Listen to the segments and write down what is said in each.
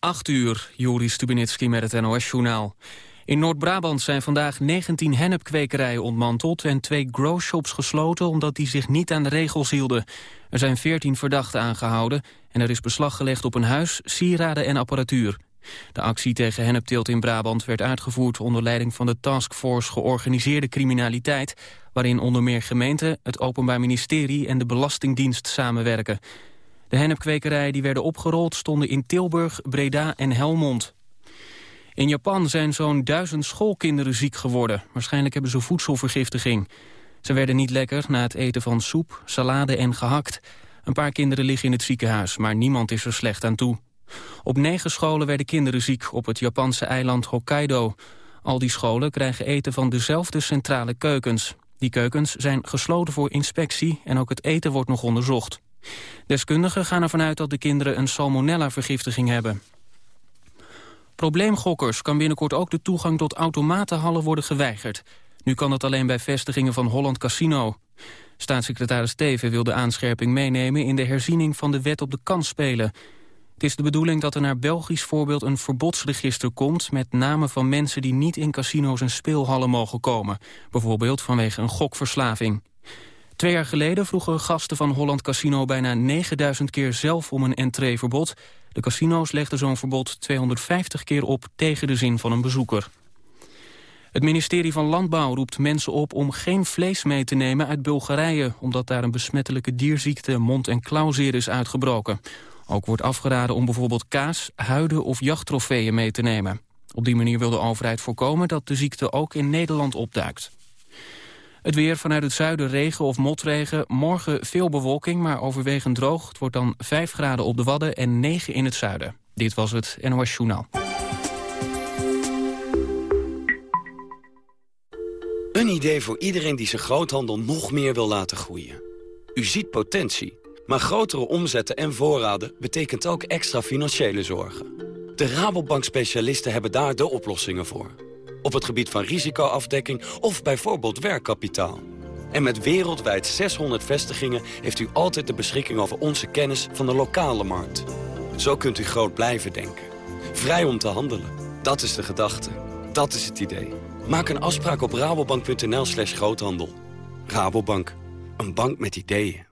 8 uur, Juri Stubenitski met het NOS-journaal. In Noord-Brabant zijn vandaag 19 hennepkwekerijen ontmanteld... en twee growshops gesloten omdat die zich niet aan de regels hielden. Er zijn 14 verdachten aangehouden... en er is beslag gelegd op een huis, sieraden en apparatuur. De actie tegen hennepteelt in Brabant werd uitgevoerd... onder leiding van de Taskforce Georganiseerde Criminaliteit... waarin onder meer gemeenten, het Openbaar Ministerie en de Belastingdienst samenwerken... De hennepkwekerijen die werden opgerold stonden in Tilburg, Breda en Helmond. In Japan zijn zo'n duizend schoolkinderen ziek geworden. Waarschijnlijk hebben ze voedselvergiftiging. Ze werden niet lekker na het eten van soep, salade en gehakt. Een paar kinderen liggen in het ziekenhuis, maar niemand is er slecht aan toe. Op negen scholen werden kinderen ziek op het Japanse eiland Hokkaido. Al die scholen krijgen eten van dezelfde centrale keukens. Die keukens zijn gesloten voor inspectie en ook het eten wordt nog onderzocht. Deskundigen gaan ervan uit dat de kinderen een salmonella-vergiftiging hebben. Probleemgokkers kan binnenkort ook de toegang tot automatenhallen worden geweigerd. Nu kan dat alleen bij vestigingen van Holland Casino. Staatssecretaris Teven wil de aanscherping meenemen in de herziening van de wet op de kansspelen. Het is de bedoeling dat er naar Belgisch voorbeeld een verbodsregister komt... met namen van mensen die niet in casino's en speelhallen mogen komen. Bijvoorbeeld vanwege een gokverslaving. Twee jaar geleden vroegen gasten van Holland Casino bijna 9000 keer zelf om een entreeverbod. De casino's legden zo'n verbod 250 keer op tegen de zin van een bezoeker. Het ministerie van Landbouw roept mensen op om geen vlees mee te nemen uit Bulgarije... omdat daar een besmettelijke dierziekte mond- en klauwzeer is uitgebroken. Ook wordt afgeraden om bijvoorbeeld kaas, huiden of jachttrofeeën mee te nemen. Op die manier wil de overheid voorkomen dat de ziekte ook in Nederland opduikt. Het weer vanuit het zuiden regen of motregen. Morgen veel bewolking, maar overwegend droog. Het wordt dan 5 graden op de Wadden en 9 in het zuiden. Dit was het NOS Journaal. Een idee voor iedereen die zijn groothandel nog meer wil laten groeien. U ziet potentie, maar grotere omzetten en voorraden... betekent ook extra financiële zorgen. De Rabobank-specialisten hebben daar de oplossingen voor op het gebied van risicoafdekking of bijvoorbeeld werkkapitaal. En met wereldwijd 600 vestigingen heeft u altijd de beschikking over onze kennis van de lokale markt. Zo kunt u groot blijven denken. Vrij om te handelen. Dat is de gedachte. Dat is het idee. Maak een afspraak op rabobank.nl slash groothandel. Rabobank. Een bank met ideeën.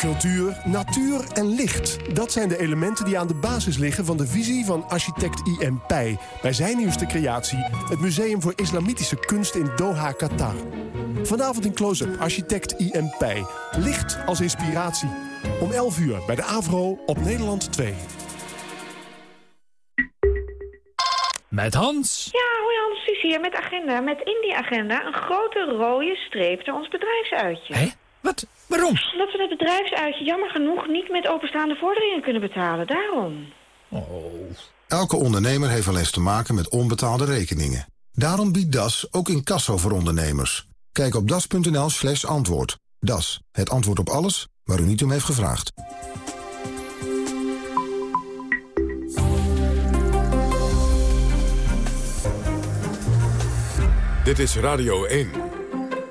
Cultuur, natuur en licht. Dat zijn de elementen die aan de basis liggen van de visie van architect I.M. Pei... bij zijn nieuwste creatie, het Museum voor Islamitische Kunst in Doha, Qatar. Vanavond in close-up architect I.M. Pei. Licht als inspiratie. Om 11 uur bij de AVRO op Nederland 2. Met Hans. Ja, hoi Hans, Susie hier met agenda. Met in die agenda een grote rode streep naar ons bedrijfsuitje. Hé? Wat? Waarom? Omdat we het bedrijfsuitje jammer genoeg niet met openstaande vorderingen kunnen betalen. Daarom. Oh. Elke ondernemer heeft wel eens te maken met onbetaalde rekeningen. Daarom biedt DAS ook incasso voor ondernemers. Kijk op das.nl slash antwoord. DAS, het antwoord op alles waar u niet om heeft gevraagd. Dit is Radio 1.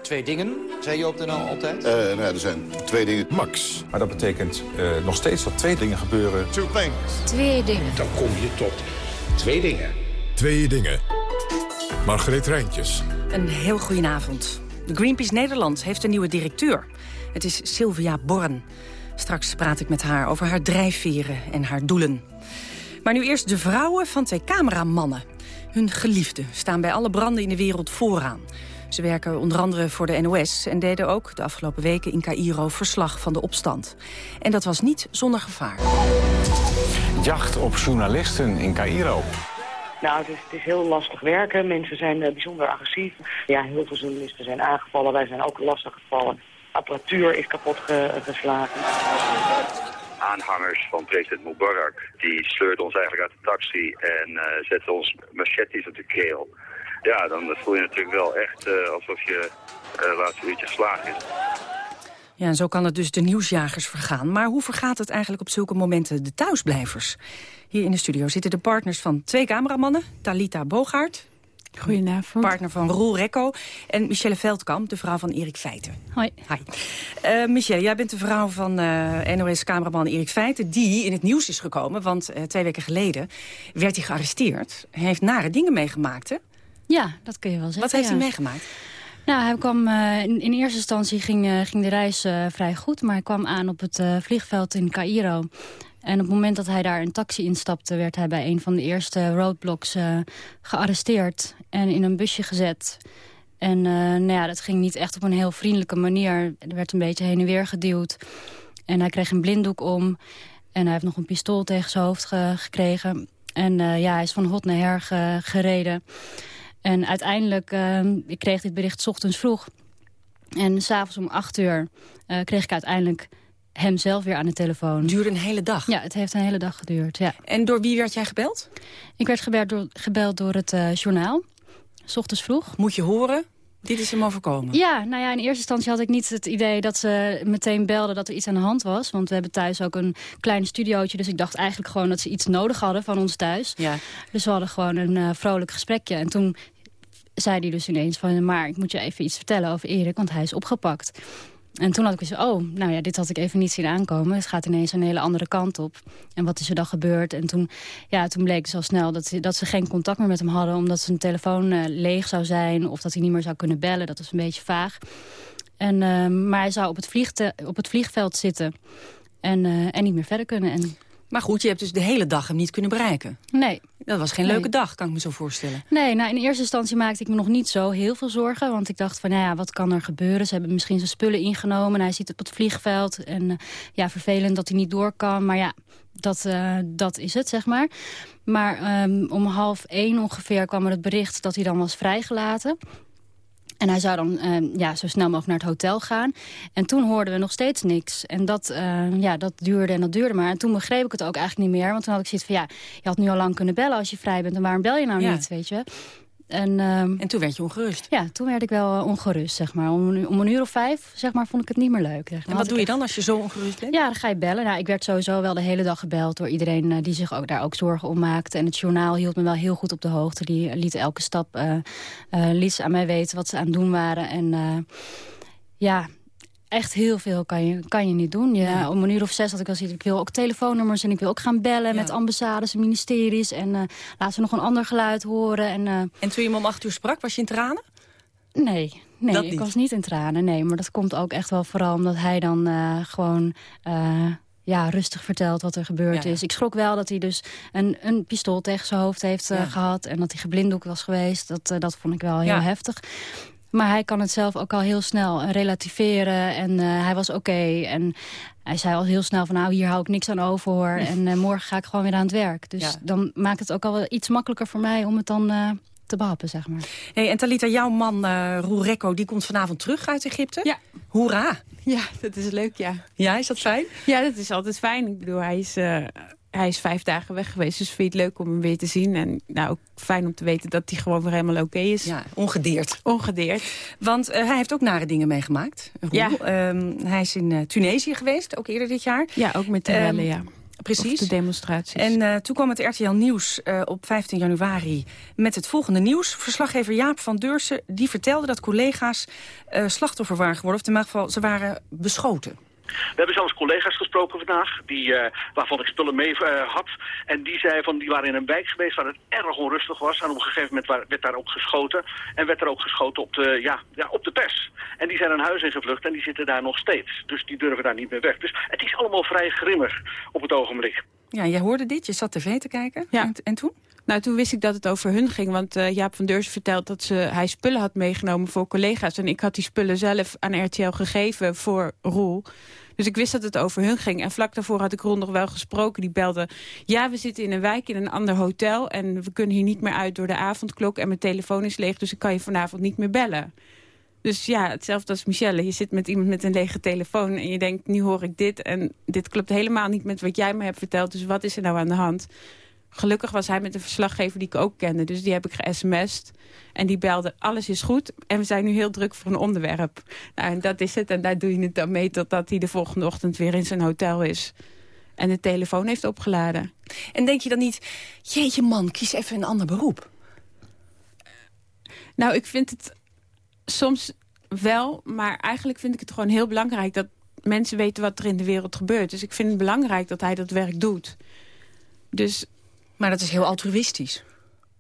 Twee dingen, zei je op de NL altijd? Uh, nou, er zijn twee dingen. Max. Maar dat betekent uh, nog steeds dat twee dingen gebeuren. Two things. Twee dingen. Dan kom je tot twee dingen. Twee dingen. Margreet Rijntjes. Een heel goedenavond. Greenpeace Nederland heeft een nieuwe directeur. Het is Sylvia Born. Straks praat ik met haar over haar drijfveren en haar doelen. Maar nu eerst de vrouwen van twee cameramannen. Hun geliefden staan bij alle branden in de wereld vooraan. Ze werken onder andere voor de NOS en deden ook de afgelopen weken in Cairo verslag van de opstand. En dat was niet zonder gevaar. Jacht op journalisten in Cairo. Nou, het is, het is, heel lastig werken. Mensen zijn uh, bijzonder agressief. Ja, heel veel journalisten zijn aangevallen. Wij zijn ook lastig gevallen. Apparatuur is kapot ge geslagen. Aanhangers van president Mubarak, die sleurden ons eigenlijk uit de taxi en uh, zetten ons machetes op de keel ja, dan voel je natuurlijk wel echt uh, alsof je uh, laatste uurtje geslagen is. Ja, en zo kan het dus de nieuwsjagers vergaan. Maar hoe vergaat het eigenlijk op zulke momenten de thuisblijvers? Hier in de studio zitten de partners van twee cameramannen. Talita Bogaert. Goedenavond. Partner van Roel Rekko. En Michelle Veldkamp, de vrouw van Erik Feiten. Hoi. Hi. Uh, Michelle, jij bent de vrouw van uh, NOS-cameraman Erik Feiten... die in het nieuws is gekomen, want uh, twee weken geleden werd hij gearresteerd. Hij heeft nare dingen meegemaakt, hè? Ja, dat kun je wel zeggen. Wat heeft ja. hij meegemaakt? Nou, hij kwam, uh, in, in, eerste instantie ging, uh, ging de reis uh, vrij goed... maar hij kwam aan op het vliegveld in Cairo. En op het moment dat hij daar een taxi instapte... werd hij bij een van de eerste roadblocks gearresteerd en in een busje gezet. En nou ja, dat ging niet echt op een heel vriendelijke manier. Er werd een beetje heen en weer geduwd. En hij kreeg een blinddoek om. En hij heeft nog een pistool tegen zijn hoofd ge gekregen. En ja, hij is van hot naar her ge gereden... En uiteindelijk, uh, ik kreeg dit bericht 's ochtends vroeg. En s'avonds om acht uur uh, kreeg ik uiteindelijk hem zelf weer aan de telefoon. Het duurde een hele dag? Ja, het heeft een hele dag geduurd, ja. En door wie werd jij gebeld? Ik werd gebeld door, gebeld door het uh, journaal. 's ochtends vroeg. Moet je horen? Dit is hem overkomen? Ja, nou ja, in eerste instantie had ik niet het idee dat ze meteen belden dat er iets aan de hand was. Want we hebben thuis ook een klein studiootje. Dus ik dacht eigenlijk gewoon dat ze iets nodig hadden van ons thuis. Ja. Dus we hadden gewoon een uh, vrolijk gesprekje. En toen zei hij dus ineens van... maar ik moet je even iets vertellen over Erik, want hij is opgepakt. En toen had ik gezegd, oh, nou ja, dit had ik even niet zien aankomen. Het gaat ineens een hele andere kant op. En wat is er dan gebeurd? En toen, ja, toen bleek dus al snel dat, dat ze geen contact meer met hem hadden... omdat zijn telefoon uh, leeg zou zijn of dat hij niet meer zou kunnen bellen. Dat was een beetje vaag. En, uh, maar hij zou op het, op het vliegveld zitten en, uh, en niet meer verder kunnen. En maar goed, je hebt dus de hele dag hem niet kunnen bereiken. Nee. Dat was geen nee. leuke dag, kan ik me zo voorstellen. Nee, nou in eerste instantie maakte ik me nog niet zo heel veel zorgen. Want ik dacht van, nou ja, wat kan er gebeuren? Ze hebben misschien zijn spullen ingenomen. Hij zit op het vliegveld. En uh, ja, vervelend dat hij niet door kan. Maar ja, dat, uh, dat is het, zeg maar. Maar um, om half één ongeveer kwam er het bericht dat hij dan was vrijgelaten. En hij zou dan uh, ja, zo snel mogelijk naar het hotel gaan. En toen hoorden we nog steeds niks. En dat, uh, ja, dat duurde en dat duurde maar. En toen begreep ik het ook eigenlijk niet meer. Want toen had ik zoiets van, ja, je had nu al lang kunnen bellen als je vrij bent. En waarom bel je nou ja. niet, weet je? En, um, en toen werd je ongerust? Ja, toen werd ik wel uh, ongerust, zeg maar. Om een, om een uur of vijf, zeg maar, vond ik het niet meer leuk. Zeg. En wat doe je dan als je zo ongerust bent? Ja, dan ga je bellen. Nou, ik werd sowieso wel de hele dag gebeld door iedereen uh, die zich ook, daar ook zorgen om maakte. En het journaal hield me wel heel goed op de hoogte. Die liet elke stap uh, liet ze aan mij weten wat ze aan het doen waren. En ja, echt heel veel kan je, kan je niet doen. Ja. Om een uur of zes had ik al zoiets. Ik wil ook telefoonnummers en ik wil ook gaan bellen ja. met ambassades en ministeries. En uh, laten we nog een ander geluid horen. En, uh, en toen je hem om acht uur sprak, was je in tranen? Nee, nee ik niet. was niet in tranen. Nee, maar dat komt ook echt wel vooral omdat hij dan uh, gewoon ja, rustig vertelt wat er gebeurd ja. is. Ik schrok wel dat hij dus een, een pistool tegen zijn hoofd heeft ja. gehad... en dat hij geblinddoekt was geweest. Dat, dat vond ik wel heel heftig. Maar hij kan het zelf ook al heel snel relativeren. En uh, hij was oké. Okay. En hij zei al heel snel van nou, hier hou ik niks aan over hoor. En uh, morgen ga ik gewoon weer aan het werk. Dus ja. dan maakt het ook al wel iets makkelijker voor mij om het dan uh, te behappen, zeg maar. Hey, en Talita, jouw man uh, die komt vanavond terug uit Egypte. Ja. Hoera! Ja, dat is leuk, ja. Ja, is dat fijn? Ja, dat is altijd fijn. Ik bedoel, hij is hij is vijf dagen weg geweest, dus vind je het leuk om hem weer te zien. En nou, ook fijn om te weten dat hij gewoon weer helemaal oké okay is. Ja, ongedeerd. Ongedeerd. Want uh, hij heeft ook nare dingen meegemaakt. Roel. Ja. Um, hij is in uh, Tunesië geweest, ook eerder dit jaar. Ja, ook met de rellen, um, ja. Precies. Of de demonstraties. En uh, toen kwam het RTL Nieuws uh, op 15 januari met het volgende nieuws. Verslaggever Jaap van Deursen die vertelde dat collega's uh, slachtoffer waren geworden. Of in elk geval, ze waren beschoten. We hebben zelfs collega's gesproken vandaag, die, uh, waarvan ik spullen mee uh, had. En die zeiden van, die waren in een wijk geweest waar het erg onrustig was. En op een gegeven moment waar, werd daar ook geschoten. En werd er ook geschoten op de, ja, ja, op de pers. En die zijn een huis ingevlucht en die zitten daar nog steeds. Dus die durven daar niet meer weg. Dus het is allemaal vrij grimmig op het ogenblik. Ja, jij hoorde dit, je zat tv te kijken. Ja. En, en toen? Nou, toen wist ik dat het over hun ging. Want uh, Jaap van Deurs vertelt dat ze, hij spullen had meegenomen voor collega's. En ik had die spullen zelf aan RTL gegeven voor Roel. Dus ik wist dat het over hun ging. En vlak daarvoor had ik Ron nog wel gesproken. Die belde, ja, we zitten in een wijk in een ander hotel... en we kunnen hier niet meer uit door de avondklok... en mijn telefoon is leeg, dus ik kan je vanavond niet meer bellen. Dus ja, hetzelfde als Michelle. Je zit met iemand met een lege telefoon en je denkt, nu hoor ik dit... en dit klopt helemaal niet met wat jij me hebt verteld. Dus wat is er nou aan de hand? Gelukkig was hij met een verslaggever die ik ook kende. Dus die heb ik ge-sms'd. En die belde, alles is goed. En we zijn nu heel druk voor een onderwerp. Nou, en dat is het. En daar doe je het dan mee totdat hij de volgende ochtend weer in zijn hotel is. En de telefoon heeft opgeladen. En denk je dan niet, jeetje man, kies even een ander beroep? Nou, ik vind het soms wel, maar eigenlijk vind ik het gewoon heel belangrijk... dat mensen weten wat er in de wereld gebeurt. Dus ik vind het belangrijk dat hij dat werk doet. Dus, maar dat is heel altruïstisch.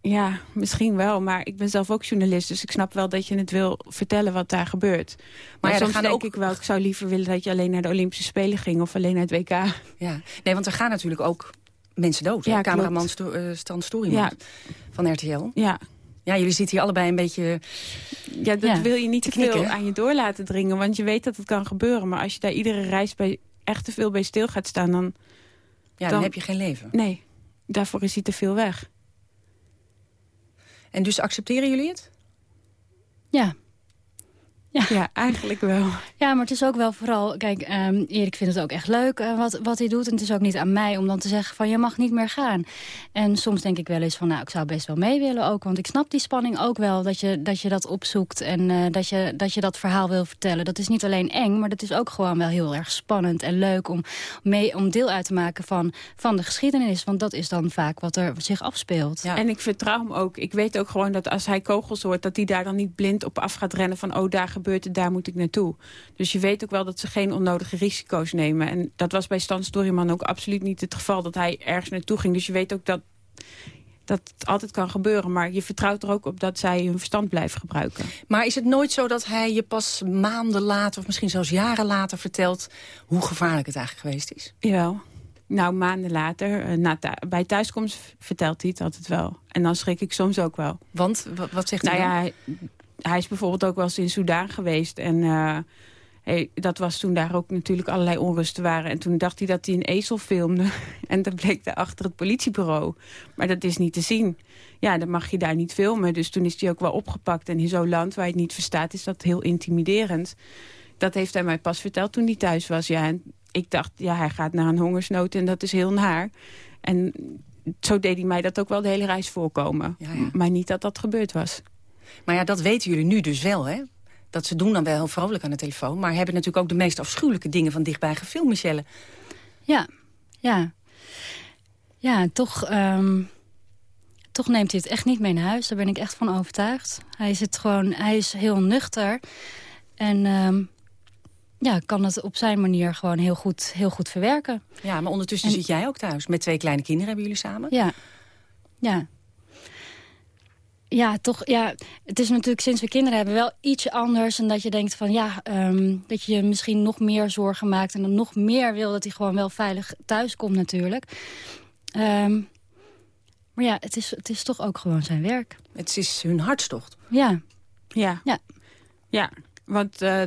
Ja, misschien wel. Maar ik ben zelf ook journalist. Dus ik snap wel dat je het wil vertellen wat daar gebeurt. Maar, ja, soms denk ook... ik wel, ik zou liever willen dat je alleen naar de Olympische Spelen ging. Of alleen naar het WK. Ja, nee, want er gaan natuurlijk ook mensen dood. Ja, Cameraman Sto uh, Stan Storyman ja. van RTL. Ja. Ja, jullie zitten hier allebei een beetje... Ja, dat wil je niet te veel aan je door laten dringen. Want je weet dat het kan gebeuren. Maar als je daar iedere reis bij, echt te veel bij stil gaat staan... dan, ja, dan, dan heb je geen leven. Nee, daarvoor is hij te veel weg. En dus accepteren jullie het? Ja. Ja. ja, eigenlijk wel. Ja, maar het is ook wel vooral... Kijk, um, Erik vindt het ook echt leuk uh, wat, wat hij doet. En het is ook niet aan mij om dan te zeggen van... je mag niet meer gaan. En soms denk ik wel eens van... nou, ik zou best wel mee willen ook. Want ik snap die spanning ook wel. Dat je dat, je dat opzoekt en uh, dat, je, dat je dat verhaal wil vertellen. Dat is niet alleen eng, maar dat is ook gewoon wel heel erg spannend en leuk... om, mee, om deel uit te maken van, van de geschiedenis. Want dat is dan vaak wat er zich afspeelt. Ja. En ik vertrouw hem ook. Ik weet ook gewoon dat als hij kogels hoort... dat hij daar dan niet blind op af gaat rennen van... oh, daar gebeurt daar moet ik naartoe. Dus je weet ook wel dat ze geen onnodige risico's nemen. En dat was bij Stan Storyman ook absoluut niet het geval... dat hij ergens naartoe ging. Dus je weet ook dat, dat het altijd kan gebeuren. Maar je vertrouwt er ook op dat zij hun verstand blijven gebruiken. Maar is het nooit zo dat hij je pas maanden later... of misschien zelfs jaren later vertelt... hoe gevaarlijk het eigenlijk geweest is? Jawel. Nou, maanden later, uh, na bij thuiskomst vertelt hij het altijd wel. En dan schrik ik soms ook wel. Want, wat zegt nou hij ja, hij is bijvoorbeeld ook wel eens in Soudaan geweest. En uh, hey, dat was toen daar ook natuurlijk allerlei onrusten waren. En toen dacht hij dat hij een ezel filmde. en dan bleek daar achter het politiebureau. Maar dat is niet te zien. Ja, dan mag je daar niet filmen. Dus toen is hij ook wel opgepakt. En in zo'n land waar je het niet verstaat is dat heel intimiderend. Dat heeft hij mij pas verteld toen hij thuis was. Ja, en ik dacht, ja, hij gaat naar een hongersnood en dat is heel naar. En zo deed hij mij dat ook wel de hele reis voorkomen. Ja, ja. Maar niet dat dat gebeurd was. Maar ja, dat weten jullie nu dus wel, hè? Dat ze doen dan wel heel vrolijk aan de telefoon... maar hebben natuurlijk ook de meest afschuwelijke dingen van dichtbij gefilmd, Michelle. Ja, ja. Ja, toch, um, toch neemt hij het echt niet mee naar huis. Daar ben ik echt van overtuigd. Hij, zit gewoon, hij is heel nuchter. En um, ja, kan het op zijn manier gewoon heel goed, heel goed verwerken. Ja, maar ondertussen zit jij ook thuis. Met twee kleine kinderen hebben jullie samen. Ja, ja. Ja, toch. Ja, het is natuurlijk sinds we kinderen hebben wel iets anders. En dat je denkt van ja, um, dat je misschien nog meer zorgen maakt. En dan nog meer wil dat hij gewoon wel veilig thuis komt natuurlijk. Um, maar ja, het is, het is toch ook gewoon zijn werk. Het is hun hartstocht. Ja. Ja. Ja, ja want uh,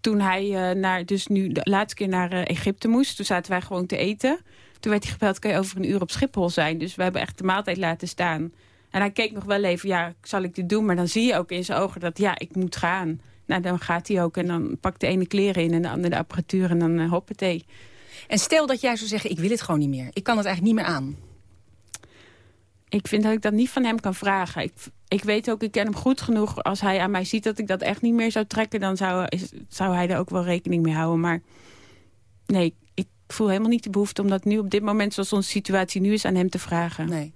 toen hij uh, naar, dus nu de laatste keer naar uh, Egypte moest... toen zaten wij gewoon te eten. Toen werd hij gebeld, kan je over een uur op Schiphol zijn? Dus we hebben echt de maaltijd laten staan... En hij keek nog wel even, ja, zal ik dit doen? Maar dan zie je ook in zijn ogen dat, ja, ik moet gaan. Nou, dan gaat hij ook en dan pakt de ene kleren in en de andere de apparatuur en dan uh, hoppatee. En stel dat jij zou zeggen, ik wil het gewoon niet meer. Ik kan het eigenlijk niet meer aan. Ik vind dat ik dat niet van hem kan vragen. Ik, ik weet ook, ik ken hem goed genoeg. Als hij aan mij ziet dat ik dat echt niet meer zou trekken... dan zou, zou hij er ook wel rekening mee houden. Maar nee, ik voel helemaal niet de behoefte... om dat nu op dit moment, zoals onze situatie nu is, aan hem te vragen. Nee.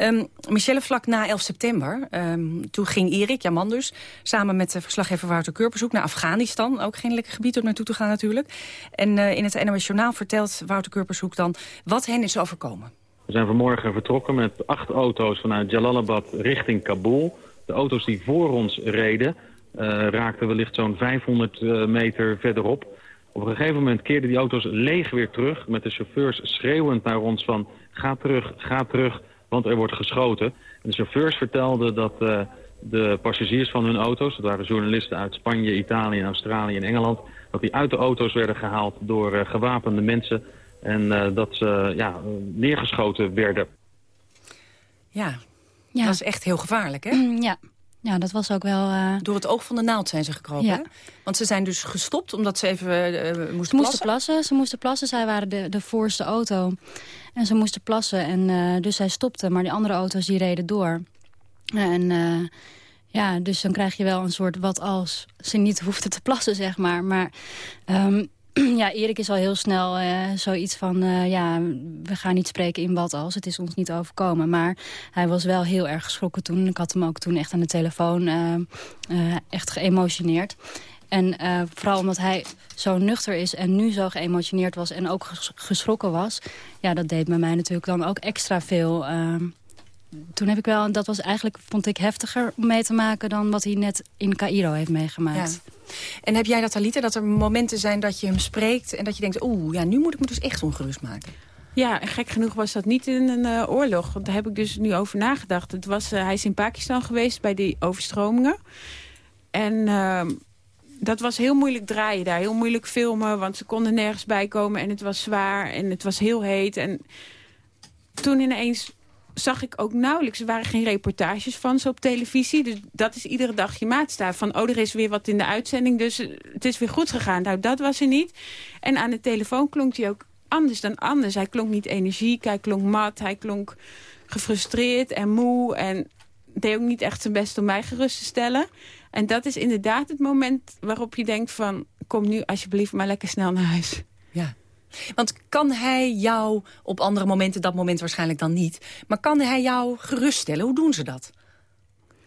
Um, Michelle, vlak na 11 september, um, toen ging Erik, jouw man dus... samen met de verslaggever Wouter Kurpershoek naar Afghanistan. Ook geen lekker gebied om naartoe te gaan natuurlijk. En uh, in het NOS Journaal vertelt Wouter Kurpershoek dan... wat hen is overkomen. We zijn vanmorgen vertrokken met acht auto's vanuit Jalalabad richting Kabul. De auto's die voor ons reden uh, raakten wellicht zo'n 500 uh, meter verderop... Op een gegeven moment keerden die auto's leeg weer terug... met de chauffeurs schreeuwend naar ons van ga terug, ga terug want er wordt geschoten. En de chauffeurs vertelden dat uh, de passagiers van hun auto's... dat waren journalisten uit Spanje, Italië, Australië en Engeland... dat die uit de auto's werden gehaald door uh, gewapende mensen... en uh, dat ze ja, neergeschoten werden. Ja, ja, dat is echt heel gevaarlijk, hè? Mm, ja. Ja, dat was ook wel... Uh... Door het oog van de naald zijn ze gekropen, ja. Want ze zijn dus gestopt omdat ze even uh, moesten ze plassen? moesten plassen. Ze moesten plassen. Zij waren de, de voorste auto. En ze moesten plassen. En uh, dus zij stopten. Maar die andere auto's die reden door. En ja, dus dan krijg je wel een soort wat als ze niet hoefden te plassen, zeg maar. Maar um, ja, Erik is al heel snel uh, zoiets van... Uh, ja, we gaan niet spreken in wat als. Het is ons niet overkomen. Maar hij was wel heel erg geschrokken toen. Ik had hem ook toen echt aan de telefoon uh, echt geëmotioneerd. En vooral omdat hij zo nuchter is en nu zo geëmotioneerd was... en ook geschrokken was... ja, dat deed bij mij natuurlijk dan ook extra veel toen heb ik wel, dat was eigenlijk, vond ik heftiger om mee te maken dan wat hij net in Cairo heeft meegemaakt. Ja. En heb jij dat, Alita, dat er momenten zijn dat je hem spreekt en dat je denkt, oeh, ja, nu moet ik me dus echt ongerust maken? Ja, gek genoeg was dat niet in een uh, oorlog. Want daar heb ik dus nu over nagedacht. Het was, uh, hij is in Pakistan geweest bij die overstromingen. En uh, dat was heel moeilijk draaien daar. Heel moeilijk filmen, want ze konden nergens bij komen. En het was zwaar en het was heel heet. En toen ineens zag ik ook nauwelijks. Er waren geen reportages van ze op televisie. Dus dat is iedere dag je maatstaaf. Van, oh, er is weer wat in de uitzending, dus eh, het is weer goed gegaan. Nou, dat was er niet. En aan de telefoon klonk hij ook anders dan anders. Hij klonk niet energiek, hij klonk mat, hij klonk gefrustreerd en moe. En deed ook niet echt zijn best om mij gerust te stellen. En dat is inderdaad het moment waarop je denkt van... kom nu alsjeblieft maar lekker snel naar huis. Ja. Want kan hij jou op andere momenten, dat moment waarschijnlijk dan niet... maar kan hij jou geruststellen? Hoe doen ze dat?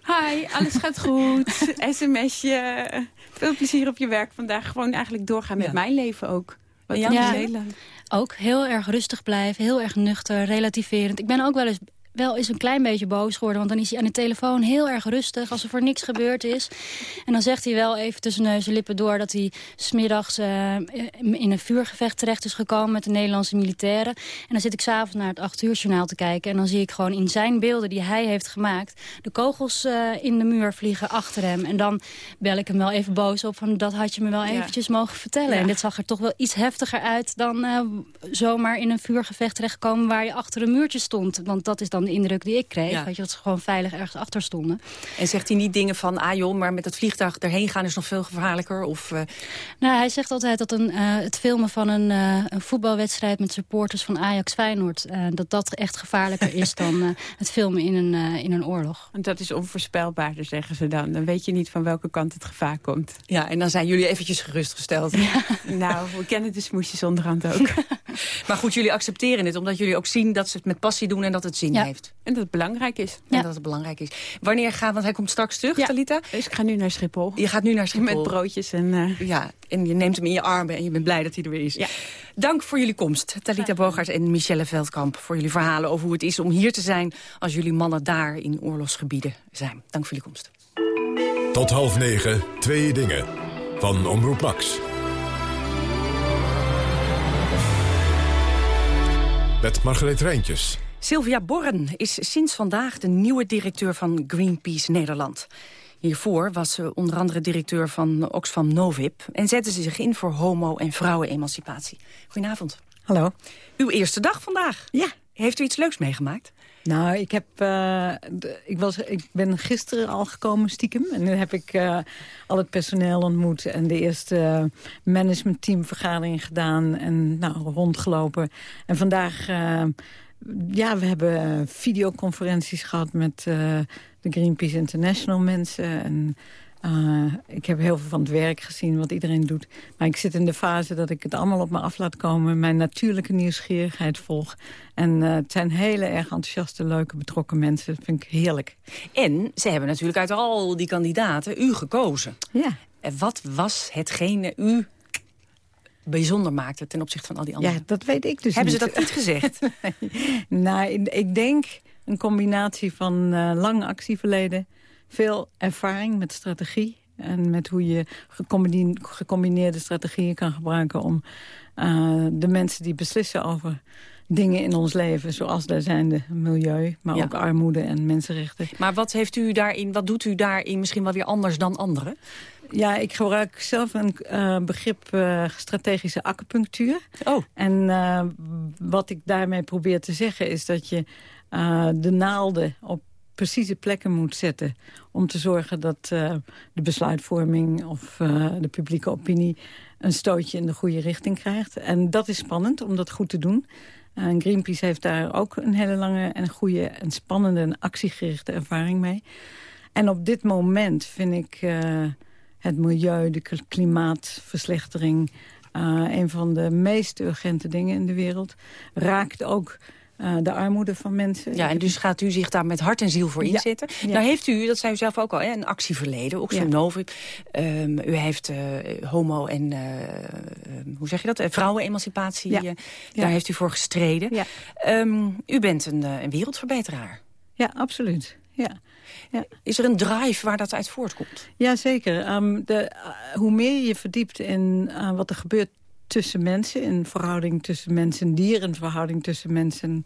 Hi, alles gaat goed. SMS'je. Veel plezier op je werk vandaag. Gewoon eigenlijk doorgaan met mijn leven ook. Wat ja, ook heel erg rustig blijven. Heel erg nuchter, relativerend. Ik ben ook wel eens wel is een klein beetje boos geworden. Want dan is hij aan de telefoon heel erg rustig als er voor niks gebeurd is. En dan zegt hij wel even tussen neus en lippen door... dat hij smiddags uh, in een vuurgevecht terecht is gekomen met de Nederlandse militairen. En dan zit ik s'avonds naar het 8 uur journaal te kijken. En dan zie ik gewoon in zijn beelden die hij heeft gemaakt... de kogels uh, in de muur vliegen achter hem. En dan bel ik hem wel even boos op van dat had je me wel eventjes mogen vertellen. En dit zag er toch wel iets heftiger uit dan uh, zomaar in een vuurgevecht terechtkomen... waar je achter een muurtje stond. Want dat is dan de indruk die ik kreeg. Ja. Weet je, dat ze gewoon veilig ergens achter stonden. En zegt hij niet dingen van, ah joh, maar met het vliegtuig erheen gaan is nog veel gevaarlijker? Of, uh... Nou, hij zegt altijd dat een, uh, het filmen van een, uh, een, voetbalwedstrijd met supporters van Ajax Feyenoord, dat dat echt gevaarlijker is dan het filmen in een, in een oorlog. Want dat is onvoorspelbaarder, zeggen ze dan. Dan weet je niet van welke kant het gevaar komt. Ja, en dan zijn jullie eventjes gerustgesteld. Ja. nou, we kennen de smoesjes onderhand ook. maar goed, jullie accepteren dit, omdat jullie ook zien dat ze het met passie doen en dat het zin heeft. En dat het belangrijk is. Ja. En dat het belangrijk is. Wanneer gaat, want hij komt straks terug, ja. Talita? Dus ik ga nu naar Schiphol. Je gaat nu naar Schiphol. Met broodjes en... Uh... Ja, en je neemt hem in je armen en je bent blij dat hij er weer is. Ja. Dank voor jullie komst, Talita Bogaert en Michelle Veldkamp... voor jullie verhalen over hoe het is om hier te zijn... als jullie mannen daar in oorlogsgebieden zijn. Dank voor jullie komst. Tot half negen, twee dingen. Van Omroep Max. Met Margreet Rijntjes. Sylvia Borren is sinds vandaag de nieuwe directeur van Greenpeace Nederland. Hiervoor was ze onder andere directeur van Oxfam Novib... en zette ze zich in voor homo- en vrouwenemancipatie. Goedenavond. Hallo. Uw eerste dag vandaag. Ja. Heeft u iets leuks meegemaakt? Nou, ik, heb, uh, ik, was, ik ben gisteren al gekomen stiekem. En nu heb ik uh, al het personeel ontmoet en de eerste managementteamvergadering gedaan. En nou, rondgelopen. En vandaag uh, ja, we hebben videoconferenties gehad met uh, de Greenpeace International mensen. En uh, ik heb heel veel van het werk gezien, wat iedereen doet. Maar ik zit in de fase dat ik het allemaal op me af laat komen. Mijn natuurlijke nieuwsgierigheid volg. En uh, het zijn hele erg enthousiaste, leuke, betrokken mensen. Dat vind ik heerlijk. En ze hebben natuurlijk uit al die kandidaten u gekozen. Ja. En wat was hetgene u bijzonder maakte ten opzichte van al die anderen? Ja, dat weet ik dus Hebben niet. ze dat niet gezegd? nou, ik denk een combinatie van uh, lang actieverleden... veel ervaring met strategie... en met hoe je gecombineerde strategieën kan gebruiken... om uh, de mensen die beslissen over dingen in ons leven, zoals daar zijn de milieu, maar ja. ook armoede en mensenrechten. Maar wat heeft u daarin, wat doet u daarin misschien wel weer anders dan anderen? Ja, ik gebruik zelf een uh, begrip uh, strategische acupunctuur. Oh. En uh, wat ik daarmee probeer te zeggen is dat je de naalden op precieze plekken moet zetten... om te zorgen dat de besluitvorming of de publieke opinie... een stootje in de goede richting krijgt. En dat is spannend om dat goed te doen. En Greenpeace heeft daar ook een hele lange en goede en spannende en actiegerichte ervaring mee. En op dit moment vind ik het milieu, de klimaatverslechtering... een van de meest urgente dingen in de wereld. Raakt ook uh, de armoede van mensen. Ja, en dus gaat u zich daar met hart en ziel voor inzetten. Ja. Nou heeft u, dat zei u zelf ook al, hè, een actieverleden, ook zo'n ja. Um, u heeft uh, homo- en, uh, hoe zeg je dat, vrouwenemancipatie, ja. daar heeft u voor gestreden. Um, u bent een, een wereldverbeteraar. Ja, absoluut. Ja. Ja. Is er een drive waar dat uit voortkomt? Jazeker. Um, de, hoe meer je verdiept in uh, wat er gebeurt tussen mensen... in verhouding tussen mensen en dieren... in verhouding tussen mensen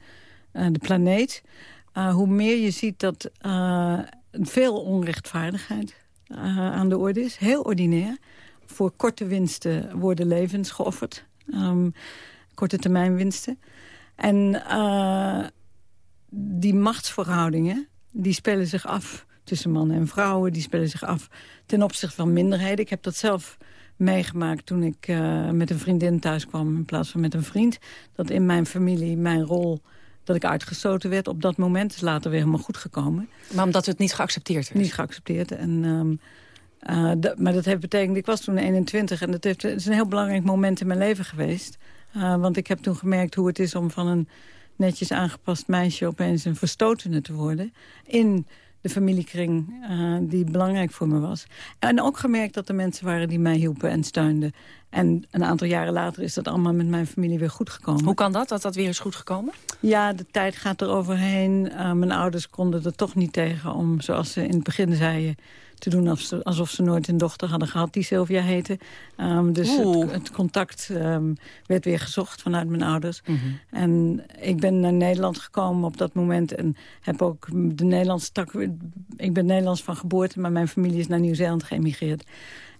en de planeet... Hoe meer je ziet dat veel onrechtvaardigheid aan de orde is. Heel ordinair. Voor korte winsten worden levens geofferd. Um, korte termijn winsten. En die machtsverhoudingen die spelen zich af tussen mannen en vrouwen. Die spelen zich af ten opzichte van minderheden. Ik heb dat zelf meegemaakt toen ik uh, met een vriendin thuis kwam... in plaats van met een vriend. Dat in mijn familie mijn rol dat ik uitgestoten werd op dat moment... is later weer helemaal goed gekomen. Maar omdat het niet geaccepteerd werd? Niet geaccepteerd. En, um, uh, maar dat heeft betekend... Ik was toen 21 en dat heeft, is een heel belangrijk moment in mijn leven geweest. Uh, want ik heb toen gemerkt hoe het is om van een netjes aangepast meisje opeens een verstotene te worden. In de familiekring uh, die belangrijk voor me was. En ook gemerkt dat er mensen waren die mij hielpen en steunden. En een aantal jaren later is dat allemaal met mijn familie weer goed gekomen. Hoe kan dat, dat dat weer is goed gekomen? Ja, de tijd gaat er overheen. Uh, mijn ouders konden er toch niet tegen om, zoals ze in het begin zeiden te doen alsof ze, alsof ze nooit een dochter hadden gehad die Sylvia heette. Um, dus het, het, contact um, werd weer gezocht vanuit mijn ouders. Mm -hmm. En ik ben naar Nederland gekomen op dat moment en heb ook de Nederlandse tak... Ik ben Nederlands van geboorte, maar mijn familie is naar Nieuw-Zeeland geëmigreerd.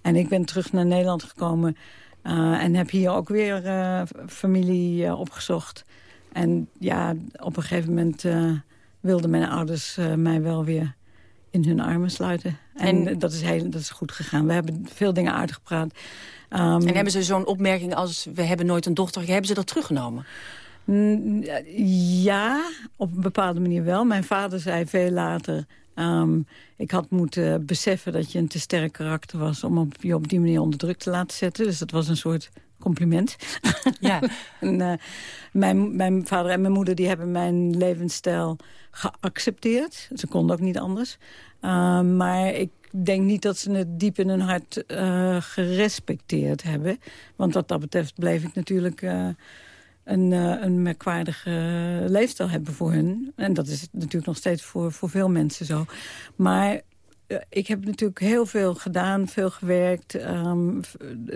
En ik ben terug naar Nederland gekomen uh, en heb hier ook weer uh, familie uh, opgezocht. En ja, op een gegeven moment wilden mijn ouders mij wel weer in hun armen sluiten. En, en, dat, is heel, dat is goed gegaan. We hebben veel dingen uitgepraat. Um, en hebben ze zo'n opmerking als... we hebben nooit een dochter, hebben ze dat teruggenomen? Ja, op een bepaalde manier wel. Mijn vader zei veel later... Um, ik had moeten beseffen dat je een te sterk karakter was... om op, je op die manier onder druk te laten zetten. Dus dat was een soort compliment. Ja. en, uh, mijn, mijn vader en mijn moeder die hebben mijn levensstijl geaccepteerd. Ze konden ook niet anders. Uh, maar ik denk niet dat ze het diep in hun hart uh, gerespecteerd hebben. Want wat dat betreft bleef ik natuurlijk uh, een, een merkwaardige leefstijl hebben voor hun. En dat is natuurlijk nog steeds voor, voor veel mensen zo. Maar ik heb natuurlijk heel veel gedaan, veel gewerkt. Um,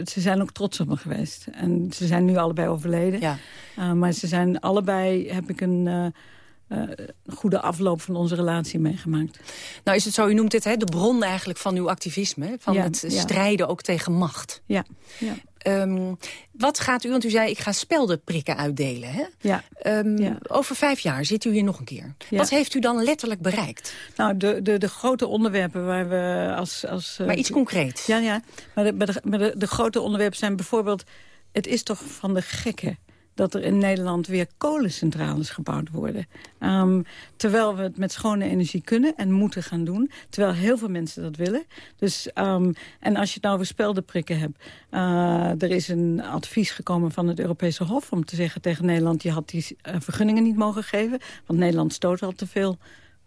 ze zijn ook trots op me geweest. En ze zijn nu allebei overleden. Ja. Uh, maar ze zijn allebei, heb ik een... Uh, uh, goede afloop van onze relatie meegemaakt. Nou is het zo, u noemt dit hè, de bron eigenlijk van uw activisme. Van ja, het strijden ook tegen macht. Ja. ja. Um, wat gaat u, want u zei ik ga speldenprikken uitdelen. Hè? Ja. Um, ja. Over vijf jaar zit u hier nog een keer. Ja. Wat heeft u dan letterlijk bereikt? Nou, de, de, de grote onderwerpen waar we als... als maar iets concreets. Ja, ja. Maar, de, maar, de, maar de, de grote onderwerpen zijn bijvoorbeeld... het is toch van de gekken dat er in Nederland weer kolencentrales gebouwd worden. Um, terwijl we het met schone energie kunnen en moeten gaan doen. Terwijl heel veel mensen dat willen. Dus, um, en als je het nou over speldenprikken hebt... Uh, er is een advies gekomen van het Europese Hof... om te zeggen tegen Nederland... je had die uh, vergunningen niet mogen geven. Want Nederland stoot al te veel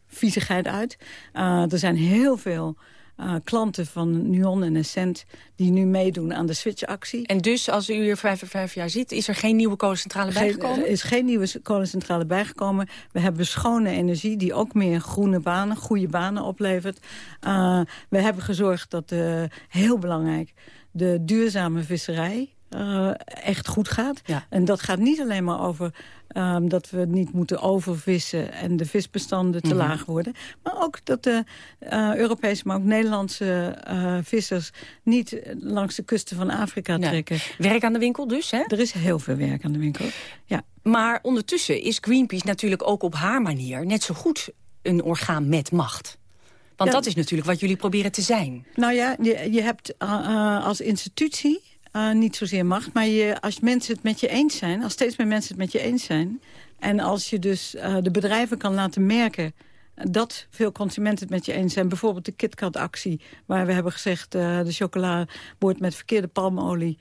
viezigheid uit. Uh, er zijn heel veel uh, klanten van Nuon en Essent die nu meedoen aan de switchactie. En dus, als u hier vijf, vijf jaar zit, is er geen nieuwe kolencentrale bijgekomen? Er is geen nieuwe kolencentrale bijgekomen. We hebben schone energie die ook meer groene banen, goede banen oplevert. Uh, we hebben gezorgd dat, uh, heel belangrijk, de duurzame visserij uh, echt goed gaat. Ja. En dat gaat niet alleen maar over um, dat we niet moeten overvissen... en de visbestanden te mm -hmm. laag worden. Maar ook dat de uh, Europese, maar ook Nederlandse uh, vissers... niet langs de kusten van Afrika ja. trekken. Werk aan de winkel dus, hè? Er is heel veel werk aan de winkel, ja. Maar ondertussen is Greenpeace natuurlijk ook op haar manier... net zo goed een orgaan met macht. Want ja. dat is natuurlijk wat jullie proberen te zijn. Nou ja, je, je hebt uh, als institutie uh, niet zozeer macht, maar als mensen het met je eens zijn... als steeds meer mensen het met je eens zijn... en als je dus uh, de bedrijven kan laten merken dat veel consumenten het met je eens zijn. Bijvoorbeeld de KitKat-actie, waar we hebben gezegd... Uh, de chocola wordt met verkeerde palmolie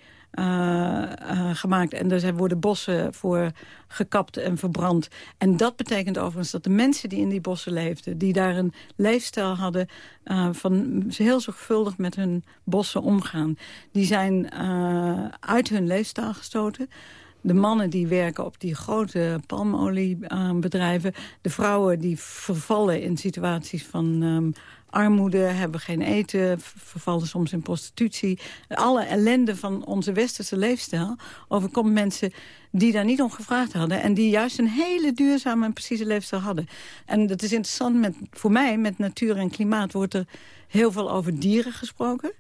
gemaakt. En er worden bossen voor gekapt en verbrand. En dat betekent overigens dat de mensen die in die bossen leefden... die daar een leefstijl hadden van heel zorgvuldig met hun bossen omgaan... die zijn uit hun leefstijl gestoten de mannen die werken op die grote palmoliebedrijven. de vrouwen die vervallen in situaties van um, armoede, hebben geen eten, vervallen soms in prostitutie. Alle ellende van onze westerse leefstijl overkomt mensen die daar niet om gevraagd hadden... en die juist een hele duurzame en precieze leefstijl hadden. En dat is interessant, met, voor mij, met natuur en klimaat... wordt er heel veel over dieren gesproken.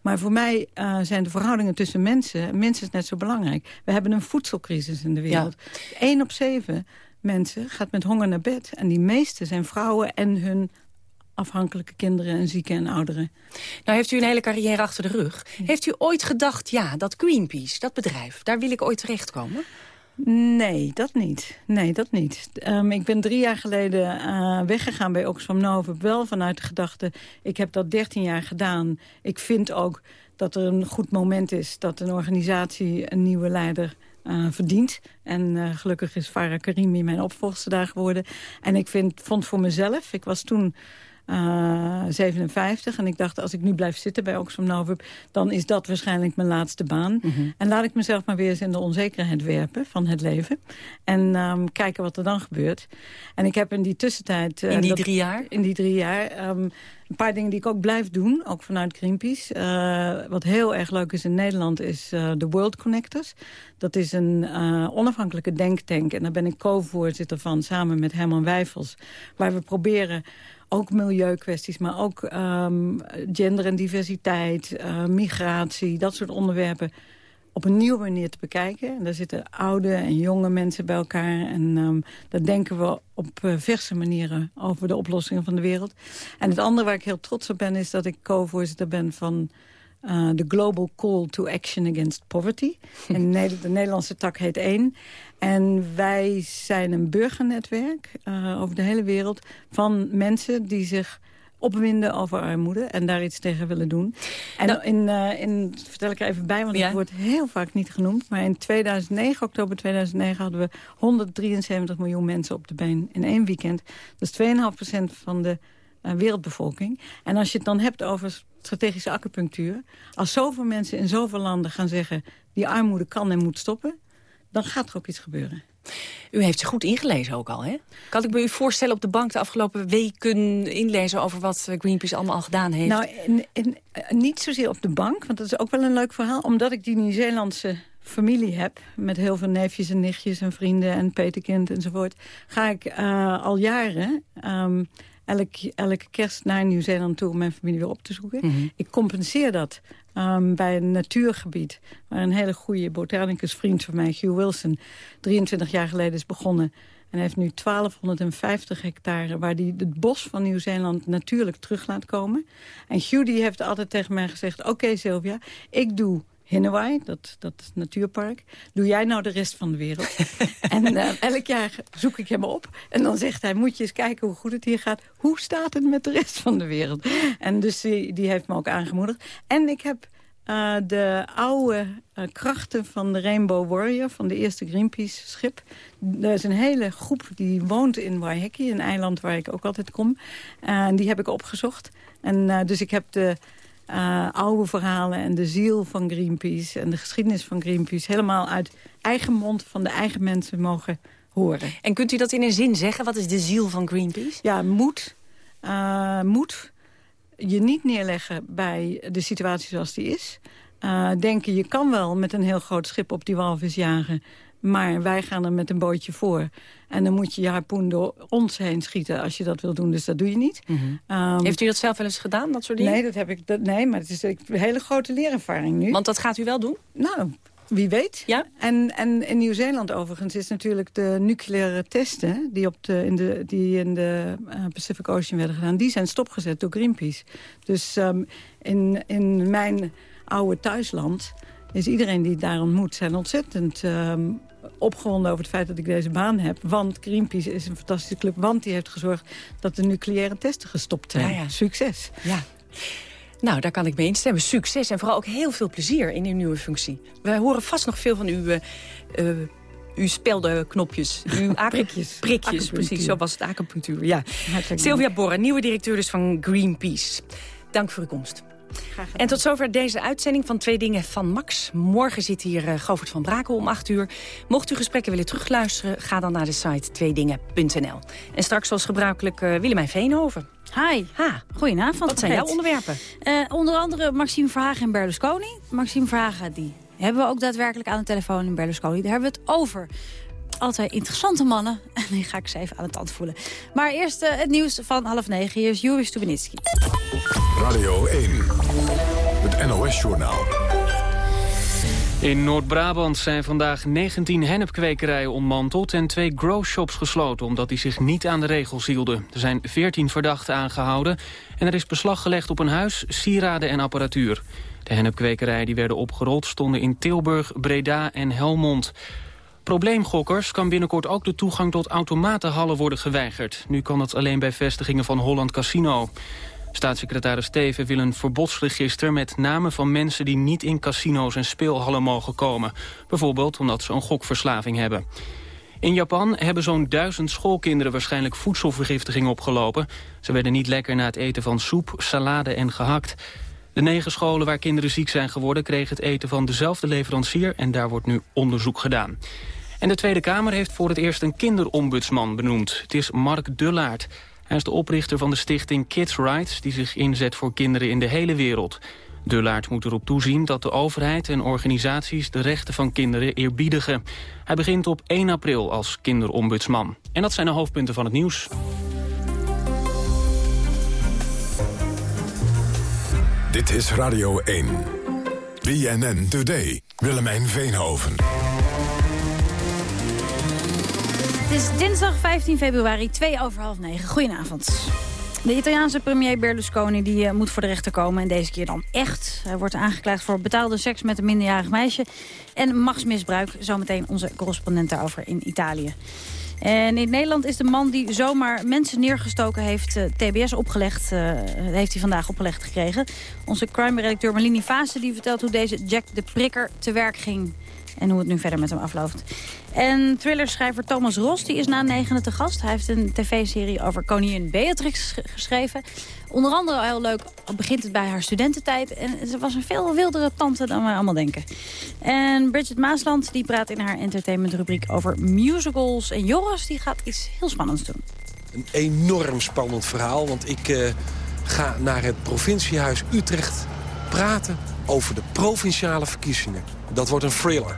Maar voor mij uh, zijn de verhoudingen tussen mensen minstens net zo belangrijk. We hebben een voedselcrisis in de wereld. Eén op zeven mensen gaat met honger naar bed. En die meeste zijn vrouwen en hun afhankelijke kinderen en zieken en ouderen. Nou heeft u een hele carrière achter de rug. Heeft u ooit gedacht, ja, dat Greenpeace, dat bedrijf... daar wil ik ooit terechtkomen? Nee, dat niet. Nee, dat niet. Um, ik ben drie jaar geleden uh, weggegaan bij Oxfam Novib. Wel vanuit de gedachte, ik heb dat dertien jaar gedaan. Ik vind ook dat er een goed moment is dat een organisatie een nieuwe leider uh, verdient. En uh, gelukkig is Farah Karimi mijn opvolgster daar geworden. En ik vind, vond voor mezelf, ik was toen uh, eh, 57. En ik dacht, als ik nu blijf zitten bij Oxfam Novib... dan is dat waarschijnlijk mijn laatste baan. Mhm. En laat ik mezelf maar weer eens in de onzekerheid werpen van het leven. En um, kijken wat er dan gebeurt. En ik heb in die tussentijd... Uh, in die drie jaar? In die drie jaar... Um, een paar dingen die ik ook blijf doen, ook vanuit Greenpeace. Uh, wat heel erg leuk is in Nederland is uh, de World Connectors. Dat is een uh, onafhankelijke denktank. En daar ben ik co-voorzitter van, samen met Herman Wijfels. Waar we proberen ook milieukwesties, maar ook um, gender en diversiteit, uh, migratie, dat soort onderwerpen op een nieuwe manier te bekijken. En daar zitten oude en jonge mensen bij elkaar. En um, daar denken we op uh, verse manieren over de oplossingen van de wereld. En het andere waar ik heel trots op ben... is dat ik co-voorzitter ben van uh, de Global Call to Action Against Poverty. En de Nederlandse tak heet één. En wij zijn een burgernetwerk uh, over de hele wereld... van mensen die zich opwinden over armoede en daar iets tegen willen doen. En nou, in, uh, in, vertel ik er even bij, want ja. het wordt heel vaak niet genoemd... maar in 2009, oktober 2009, hadden we 173 miljoen mensen op de been in één weekend. Dat is 2,5% van de wereldbevolking. En als je het dan hebt over strategische acupunctuur... als zoveel mensen in zoveel landen gaan zeggen... die armoede kan en moet stoppen, dan gaat er ook iets gebeuren. U heeft zich goed ingelezen ook al, hè? Kan ik me u voorstellen op de bank de afgelopen weken inlezen... over wat Greenpeace allemaal al gedaan heeft? Nou, in, in, niet zozeer op de bank, want dat is ook wel een leuk verhaal. Omdat ik die Nieuw-Zeelandse familie heb... met heel veel neefjes en nichtjes en vrienden en peterkind enzovoort... ga ik uh, al jaren... Um, elke, elke kerst naar Nieuw-Zeeland toe om mijn familie weer op te zoeken. Mm -hmm. Ik compenseer dat um, bij een natuurgebied... waar een hele goede botanicus vriend van mij, Hugh Wilson... 23 jaar geleden is begonnen... En heeft nu 1250 hectare waar hij het bos van Nieuw-Zeeland natuurlijk terug laat komen. En Hugh die heeft altijd tegen mij gezegd... oké okay, Sylvia, ik doe Hinnewai, dat, dat natuurpark. Doe jij nou de rest van de wereld? en uh, elk jaar zoek ik hem op. En dan zegt hij, moet je eens kijken hoe goed het hier gaat. Hoe staat het met de rest van de wereld? En dus die, die heeft me ook aangemoedigd. En ik heb uh, de oude uh, krachten van de Rainbow Warrior... van de eerste Greenpeace-schip. Er is een hele groep die woont in Waiheke, een eiland waar ik ook altijd kom. En die heb ik opgezocht. En dus ik heb de uh, oude verhalen en de ziel van Greenpeace... en de geschiedenis van Greenpeace... helemaal uit eigen mond van de eigen mensen mogen horen. En kunt u dat in een zin zeggen? Wat is de ziel van Greenpeace? Ja, moed. Uh, moed je niet neerleggen bij de situatie zoals die is. Uh, denken, je kan wel met een heel groot schip op die walvis jagen... Maar wij gaan er met een bootje voor. En dan moet je je harpoen door ons heen schieten als je dat wil doen. Dus dat doe je niet. Mm -hmm. um, Heeft u dat zelf wel eens gedaan, dat soort dingen? Nee, dat heb ik, dat, nee maar het is een hele grote leerervaring nu. Want dat gaat u wel doen? Nou, wie weet. Ja? En, en in Nieuw-Zeeland overigens is natuurlijk de nucleaire testen... die, op de, in, de, die in de uh, Pacific Ocean werden gedaan... die zijn stopgezet door Greenpeace. Dus um, in, in mijn oude thuisland is iedereen die daar ontmoet... zijn ontzettend um, opgewonden over het feit dat ik deze baan heb. Want Greenpeace is een fantastische club. Want die heeft gezorgd dat de nucleaire testen gestopt zijn. Ja, ja. Succes. Ja. Nou, daar kan ik mee instemmen. Succes en vooral ook heel veel plezier in uw nieuwe functie. We horen vast nog veel van uw, uh, uh, uw speldenknopjes. Uw prikjes. Prikjes, precies. Zo was het, acupunctuur. Ja. Sylvia Borren, nieuwe directeur dus van Greenpeace. Dank voor uw komst. En tot zover deze uitzending van Twee Dingen van Max. Morgen zit hier uh, Govert van Brakel om 8 uur. Mocht u gesprekken willen terugluisteren, ga dan naar de site tweedingen.nl. En straks zoals gebruikelijk uh, Willemijn Veenhoven. Hi. Ha. Goedenavond. Wat zijn jouw onderwerpen? Uh, onder andere Maxime Verhagen en Berlusconi. Maxime Verhagen, die hebben we ook daadwerkelijk aan de telefoon in Berlusconi. Daar hebben we het over altijd interessante mannen. En die ga ik ze even aan het tand voelen. Maar eerst uh, het nieuws van half negen. Hier is Juri Stubenitski. Radio 1, het NOS-journaal. In Noord-Brabant zijn vandaag 19 hennepkwekerijen ontmanteld... en twee growshops gesloten omdat die zich niet aan de regels hielden. Er zijn 14 verdachten aangehouden... en er is beslag gelegd op een huis, sieraden en apparatuur. De hennepkwekerijen die werden opgerold stonden in Tilburg, Breda en Helmond. Probleemgokkers kan binnenkort ook de toegang tot automatenhallen worden geweigerd. Nu kan dat alleen bij vestigingen van Holland Casino. Staatssecretaris Steven wil een verbodsregister met namen van mensen die niet in casino's en speelhallen mogen komen. Bijvoorbeeld omdat ze een gokverslaving hebben. In Japan hebben zo'n duizend schoolkinderen waarschijnlijk voedselvergiftiging opgelopen. Ze werden niet lekker na het eten van soep, salade en gehakt. De negen scholen waar kinderen ziek zijn geworden kregen het eten van dezelfde leverancier en daar wordt nu onderzoek gedaan. En de Tweede Kamer heeft voor het eerst een kinderombudsman benoemd. Het is Mark Dullaert. Hij is de oprichter van de stichting Kids Rights... die zich inzet voor kinderen in de hele wereld. Dullaert moet erop toezien dat de overheid en organisaties... de rechten van kinderen eerbiedigen. Hij begint op 1 april als kinderombudsman. En dat zijn de hoofdpunten van het nieuws. Dit is Radio 1. BNN Today. Willemijn Veenhoven. Het is dinsdag 15 februari, 2 over half 9. Goedenavond. De Italiaanse premier Berlusconi die, uh, moet voor de rechter komen. En deze keer dan echt. Hij wordt aangeklaagd voor betaalde seks met een minderjarig meisje. En machtsmisbruik. Zometeen onze correspondent daarover in Italië. En in Nederland is de man die zomaar mensen neergestoken heeft... Uh, TBS opgelegd, uh, heeft hij vandaag opgelegd gekregen. Onze crime-redacteur Malini Vaassen die vertelt hoe deze Jack de Prikker te werk ging en hoe het nu verder met hem afloopt. En thrillerschrijver Thomas Ros die is na negende te gast. Hij heeft een tv-serie over koningin Beatrix geschreven. Onder andere heel leuk, begint het bij haar studententijd. En ze was een veel wildere tante dan wij allemaal denken. En Bridget Maasland die praat in haar entertainmentrubriek over musicals. En Joris die gaat iets heel spannends doen. Een enorm spannend verhaal, want ik uh, ga naar het provinciehuis Utrecht praten over de provinciale verkiezingen. Dat wordt een thriller.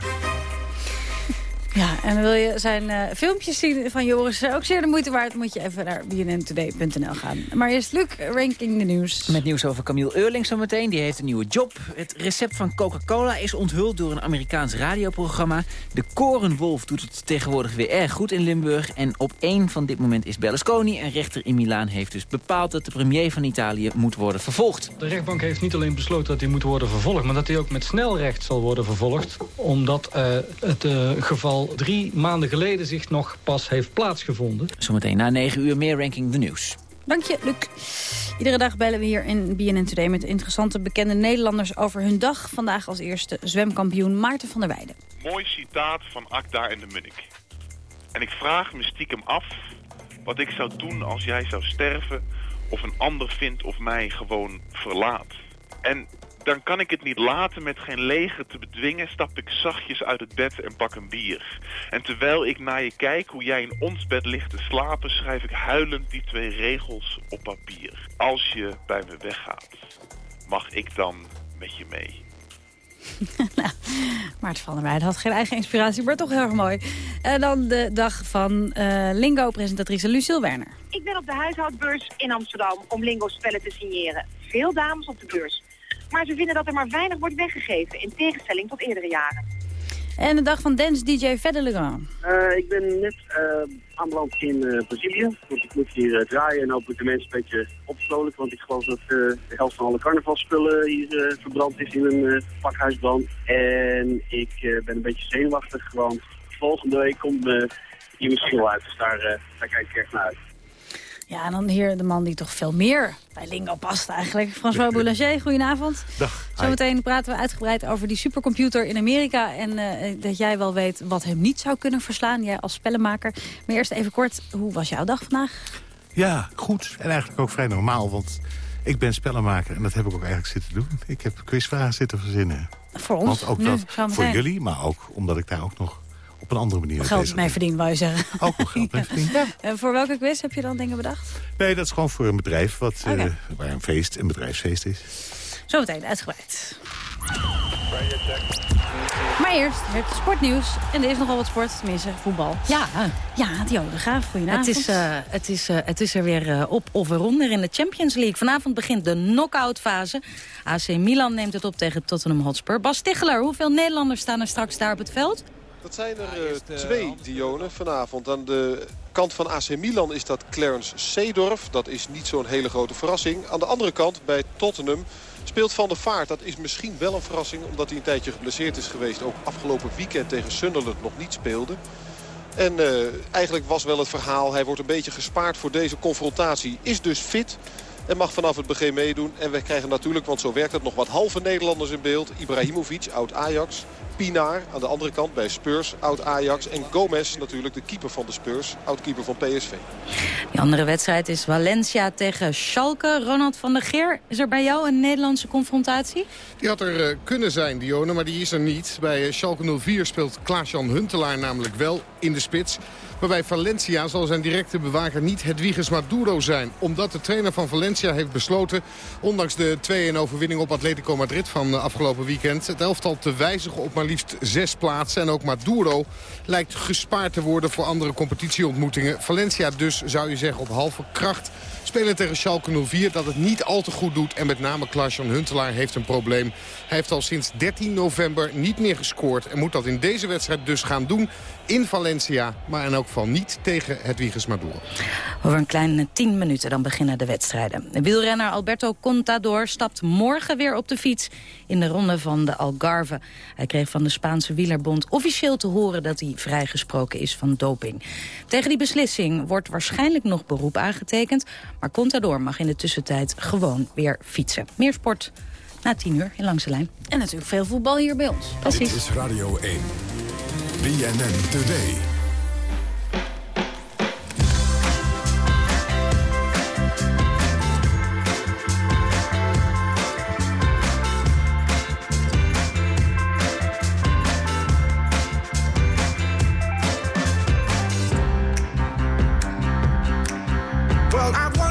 Ja, en wil je zijn uh, filmpjes zien van Joris, ook zeer de moeite waard, moet je even naar bnntoday.nl gaan. Maar eerst Luc, ranking de nieuws. Met nieuws over Camille Eurling zometeen, die heeft een nieuwe job. Het recept van Coca-Cola is onthuld door een Amerikaans radioprogramma. De Korenwolf doet het tegenwoordig weer erg goed in Limburg. En op één van dit moment is Berlusconi. Een rechter in Milaan heeft dus bepaald dat de premier van Italië moet worden vervolgd. De rechtbank heeft niet alleen besloten dat hij moet worden vervolgd... maar dat hij ook met snelrecht zal worden vervolgd. Omdat uh, het uh, geval drie maanden geleden zich nog pas heeft plaatsgevonden. Zometeen na negen uur meer Ranking de Nieuws. Dank je, Luc. Iedere dag bellen we hier in BNN Today met interessante bekende Nederlanders over hun dag. Vandaag als eerste zwemkampioen Maarten van der Weijden. Mooi citaat van Akda en de Munnik. En ik vraag me stiekem af wat ik zou doen als jij zou sterven... of een ander vindt of mij gewoon verlaat. En dan kan ik het niet laten met geen leger te bedwingen... stap ik zachtjes uit het bed en pak een bier. En terwijl ik naar je kijk hoe jij in ons bed ligt te slapen... schrijf ik huilend die twee regels op papier. Als je bij me weggaat, mag ik dan met je mee. nou, Maarten van der Weijden had geen eigen inspiratie, maar toch heel erg mooi. En dan de dag van uh, Lingo-presentatrice Lucille Werner. Ik ben op de huishoudbeurs in Amsterdam om Lingo-spellen te signeren. Veel dames op de beurs. Maar ze vinden dat er maar weinig wordt weggegeven, in tegenstelling tot eerdere jaren. En de dag van dance DJ Legrand. Uh, ik ben net uh, aanbeland in uh, Brazilië. Want ik moet hier draaien en hopelijk de mensen een beetje opstolen. Want ik geloof dat de helft van alle carnavalspullen hier verbrand is in een pakhuisbrand. En ik ben een beetje zenuwachtig, want volgende week komt mijn nieuwe single uit. Dus daar, daar kijk ik echt naar uit. Ja, en dan hier de man die toch veel meer bij Lingo past eigenlijk. François Boulanger, goedenavond. Dag. Zometeen praten we uitgebreid over die supercomputer in Amerika. En uh, dat jij wel weet wat hem niet zou kunnen verslaan, jij als spellenmaker. Maar eerst even kort, hoe was jouw dag vandaag? Ja, goed. En eigenlijk ook vrij normaal, want ik ben spellenmaker. En dat heb ik ook eigenlijk zitten doen. Ik heb quizvragen zitten verzinnen. Voor ons, want ook nu, dat, Voor jullie, maar ook omdat ik daar ook nog op een andere manier Geld mee verdienen, wou je zeggen. Ook nog geld mee verdienen, ja. En voor welke quiz heb je dan dingen bedacht? Nee, dat is gewoon voor een bedrijf wat, okay. uh, waar een feest, een bedrijfsfeest is. Zometeen, uitgebreid. Maar eerst het sportnieuws. En er is nogal wat sport, tenminste voetbal. Ja. Ja, Dionne de Graaf, goedenavond. Het is, uh, het is, uh, het is er weer uh, op of eronder in de Champions League. Vanavond begint de knock-out fase. AC Milan neemt het op tegen Tottenham Hotspur. Bas Ticheler, hoeveel Nederlanders staan er straks daar op het veld? Dat zijn er uh, twee, Dione, vanavond. Aan de kant van AC Milan is dat Clarence Seedorf. Dat is niet zo'n hele grote verrassing. Aan de andere kant, bij Tottenham, speelt Van der Vaart. Dat is misschien wel een verrassing, omdat hij een tijdje geblesseerd is geweest. Ook afgelopen weekend tegen Sunderland nog niet speelde. En uh, eigenlijk was wel het verhaal, hij wordt een beetje gespaard voor deze confrontatie. Is dus fit en mag vanaf het begin meedoen. En we krijgen natuurlijk, want zo werkt het, nog wat halve Nederlanders in beeld. Ibrahimovic, oud-Ajax. Pinaar aan de andere kant bij Spurs, oud-Ajax. En Gomez natuurlijk, de keeper van de Spurs, oud-keeper van PSV. Die andere wedstrijd is Valencia tegen Schalke. Ronald van der Geer, is er bij jou een Nederlandse confrontatie? Die had er uh, kunnen zijn, Dione, maar die is er niet. Bij uh, Schalke 04 speelt Klaas-Jan Huntelaar namelijk wel in de spits. Maar bij Valencia zal zijn directe bewaker niet Hedwiges Maduro zijn. Omdat de trainer van Valencia heeft besloten... ondanks de 2-1 overwinning op Atletico Madrid van afgelopen weekend... het elftal te wijzigen op maar liefst zes plaatsen. En ook Maduro lijkt gespaard te worden voor andere competitieontmoetingen. Valencia dus, zou je zeggen, op halve kracht spelen tegen Schalke 04 dat het niet al te goed doet. En met name Klaas-Jan Huntelaar heeft een probleem. Hij heeft al sinds 13 november niet meer gescoord. En moet dat in deze wedstrijd dus gaan doen in Valencia. Maar in elk geval niet tegen Hedwiges Maduro. Over een kleine 10 minuten dan beginnen de wedstrijden. De wielrenner Alberto Contador stapt morgen weer op de fiets in de ronde van de Algarve. Hij kreeg van de Spaanse wielerbond officieel te horen dat hij vrijgesproken is van doping. Tegen die beslissing wordt waarschijnlijk nog beroep aangetekend. Maar Contador mag in de tussentijd gewoon weer fietsen. Meer sport na 10 uur in Langse Lijn. En natuurlijk veel voetbal hier bij ons. Precies. Dit is Radio 1. BNN Today. smell